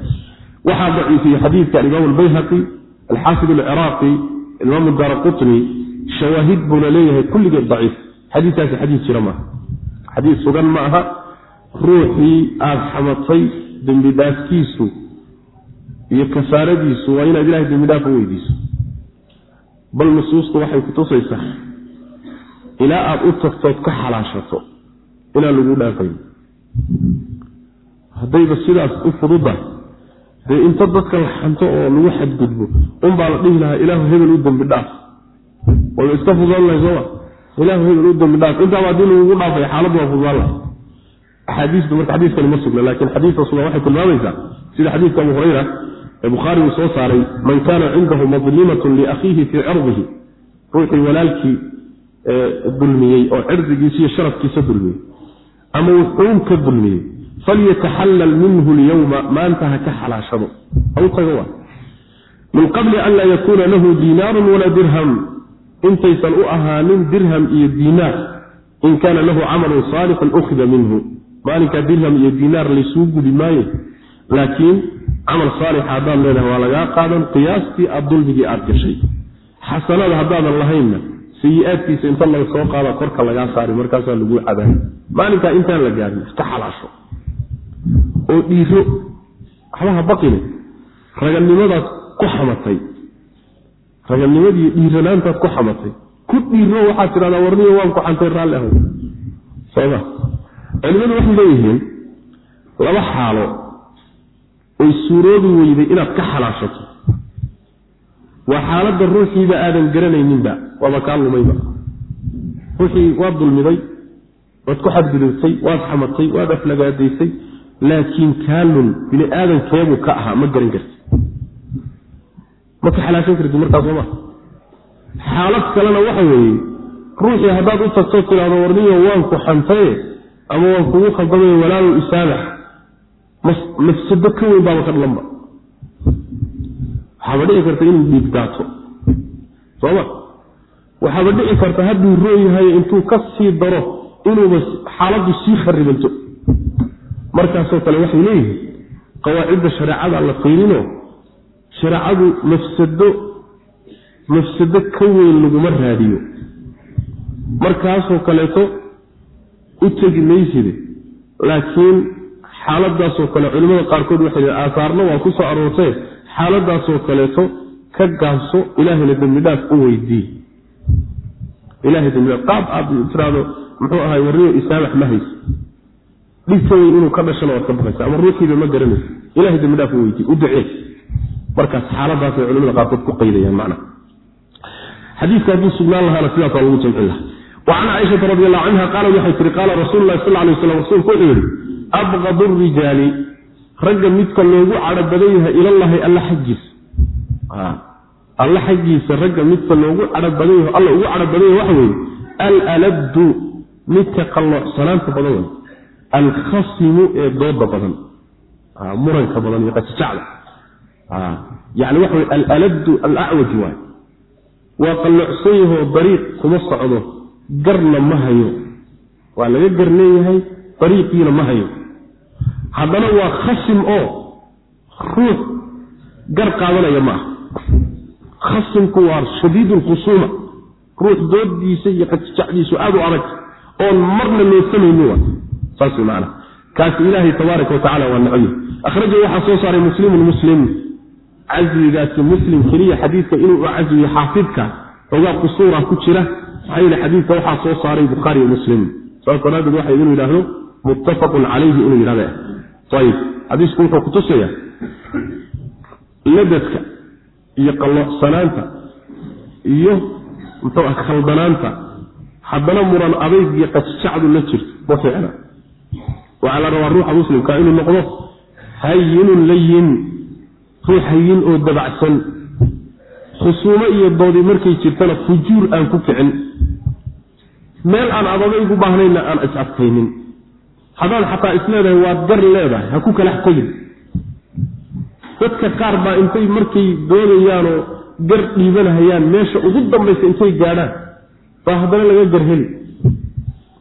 Waxaa daciifiyey xadiidka alimaam albayhaqi alxaafid alciraaqi imaam daara shawaahid buuna leeyahay kulligeed daciif. Xadiikaasi xadiis jira maaha. Xadiis sugan ma aha ruuxii aada xamatay dembi dhaafkiisu iyo kafaaradiisu waa inaad ilahay dembi dhaaf u weydiiso. Bal nusuustu waxay kutusaysaa ilaa aada u tagtood ka xalaashato inaan lagu dhaafayn haddayba sidaas u fududa dee inta dadka la xanto oo lagu xadgudbo unbaa la dhihi lahaa ilaahu hebel u dembi dhaaf wayba iska fudaan lahay sooma hebel u dambi dhaaf. Intaaba haddii lagugu dhaafay xaaladu waa fudaan axaadiistu marka xadiiskani ma sugna laakiin xadiista sugan waxay tilmaamaysaa sida xadiiska abu hurayra ee bukhaari uu soo saaray man kaana cindahu madlimatun liakhiihi fii cirdihi. Ruuxii walaalkii dulmiyey oo cirdigiisa iyo sharafkiisa dulmiyey. Ama wuxuun ka dulmiyey falyataxallal minhu lyowma maanta ha ka xalaashado. Ha u tago waa. Min qabli an laa yakuuna lahu diinaarun walaa dirham intaysan u ahaanin dirham iyo diinaar in kaana lahu camalun saalixun ukhida minhu. Maalinkaa dirham iyo diinaar laysuu gudi maayo laakiin camal saalixa haddaad leedahay waa lagaa qaadan qiyaastii aad dulmigii aad gashay. Xasanada haddaadan lahaynna sayi-aadkiisa inta laga soo qaada korka lagaa saari markaasaa laguu cadaay maalinkaa intaan la gaarin iska xalaasho. Oo dhiiro waxbaha baqine. Raganimadaad ku xamatay ragannimadii dhiiranaantaad ku xamatay. Ku dhiiro waxaad tidhahdaa warniyo waan ku xantay raalli ahow soma culimadu waxay leeyihiin laba xaalo oy suuroobi weyday inaad ka xalaashato. Waa xaaladda ruuxiiba aadan garanayninba waaba kaa lumayba. Ruuxii waad dulmiday waad ku xadgudubtay waad xamatay waad aflagaadaysay laakiin kaalun bini aadankeebuu ka ahaa ma garan karti ma ka xalaashan karti markaa sooma xaalad kalena waxa weeye ruuxii haddaad u tagto tidhaahdo warniyo waan ku xantaye ama waan kugu khaldamaye walaalow isaamax mafsado ka weyn baaba ka dhalanba. Waxaaba dhici karta inuu dhiigdaato sooma waxaaba dhici karta hadduu rooyahay intuu ka sii daro inuuba xaaladdu sii kharibanto. Markaasoo kale waxay leeyihiin qawaacidda shareecada la fiirino shareecadu mafsado mafsado ka weyn laguma raadiyo. Markaasoo kaleeto u tegi mayside laakiin xaaladaasoo kale culimmada qaarkood waxay yidhi aahaarna waa ku soo aroortee xaaladaasoo kaleeto ka gaabso ilaahayna dembidhaaf u weydii ilahay dembidhaaf qaab aad tiraahdo muxuu ahay warriyo isaamax ma hayso. Dhibka weyn inuu ka dhashana waad ka baqaysa ama ruuxiiba ma garanaysa ilahay dembidhaaf u weydii u ducee markaas xaaladaasay culimada qaarkood ku qaydayaan macna. Xadiiska hadduu sugnaan lahaana sidaas waa lagu jamcin laha wacan caaishata radi allahu canha qaalat waxay tihi qaala rasuulu lahi sal lay waslam rasuulku wuxuu yidhi abqadu rijaali ragga midka loogu cadho badan yahay ilallahi alla xaggiisa. Alla xaggiisa ragga midka loogu cadho badan yaho alla ugu cadho badan yahay waxa weeye alalabdu midka qalloocsanaanta badan wey alkhasimu ee dooda badan muranka badan iyo qajajacda yani waxa wey alalabdu alacwaj waay waa qallocsan yahoo dariiq kuma socdo garna ma hayo waa laga gar leeyahay dariiqiina ma hayo haddana waa khasim oo ruux gar qaadanaya ma ah khasimku waa shadiid lkhusuuma ruux doodiisa iyo qajacdiisu aada u adag oon marna loosamayni wa saas man kaasi ilaahay tabaaraka watacala waa nacoye akhraja waxaa soo saaray muslimun muslim caswigaasi muslim keliya xadiidka inuu caswiye xaafidka ogaa qusuura ku jira. Maxaa yeele xadiidka waxaa soo saaray bukhaariyo muslim. Saas daraadeed waxa inuu yidhaahdo muttafaqun calayhi inuu yidhahda ayib xadiisku wuxuu kutusaya ladadka iyo qallocsanaanta iyo muxuu ah khaldanaanta haddana muran adayg iyo qajjacdu la jirto ma fiicna. Waxaa la rabaa ruuxa muslimka inuu noqdo hayinun layin ruux hayin oo dabacsan. Khusuumo iyo doodi markay jirtana fujuur aan ku kicin. Meel aan adadaygu baahnayna aan is-adkaynin haddaad xataa isleedahay waad gar leedahay ha ku kalax tegin dadka qaar baa intay markay doodayaanoo gar dhiibanahayaan meesha ugu dambaysa intay gaadhaan baa haddana laga gar heli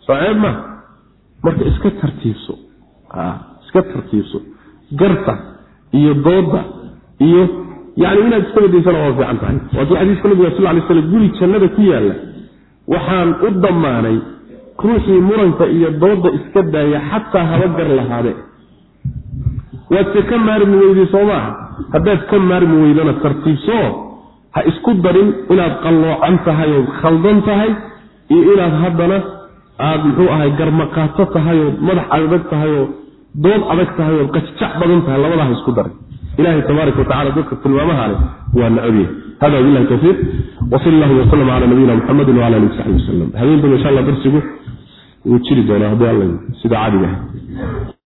soo ceeb ma? Marka iska tartiibso. Iska tartiibso. Garta iyo dooda iyo yani inaad iska badaysana waa fiican tahay. Waakii xadiiska nabiga sal lay slam guri jannada ku yaalla waxaan u dhammaanay ruuxii muranka iyo dooda iska daaya xataa haba gar lahaade. Waadse ka maarmi weyday soo maaha? Haddaad ka maarmi weydana tartiibso ha isku darin inaad qalloocan tahay ood khaldan tahay iyo inaad haddana aada muxuu ahay garmaqaato tahay ood madax adag tahay oo dood adag tahay ood qajjac badan tahay labadaa ha isku darin ilahay tabaaraka watacala dadka tilmaamaha leh waa nacabya hada wabilahi tawfiiq wsal allahu wasalam cala nabiyina muxamedi wala alihi wasaxbi wasalam habeenkaba insha alla darsigu wuu jiri doonaa haddii alla sida caadiga ah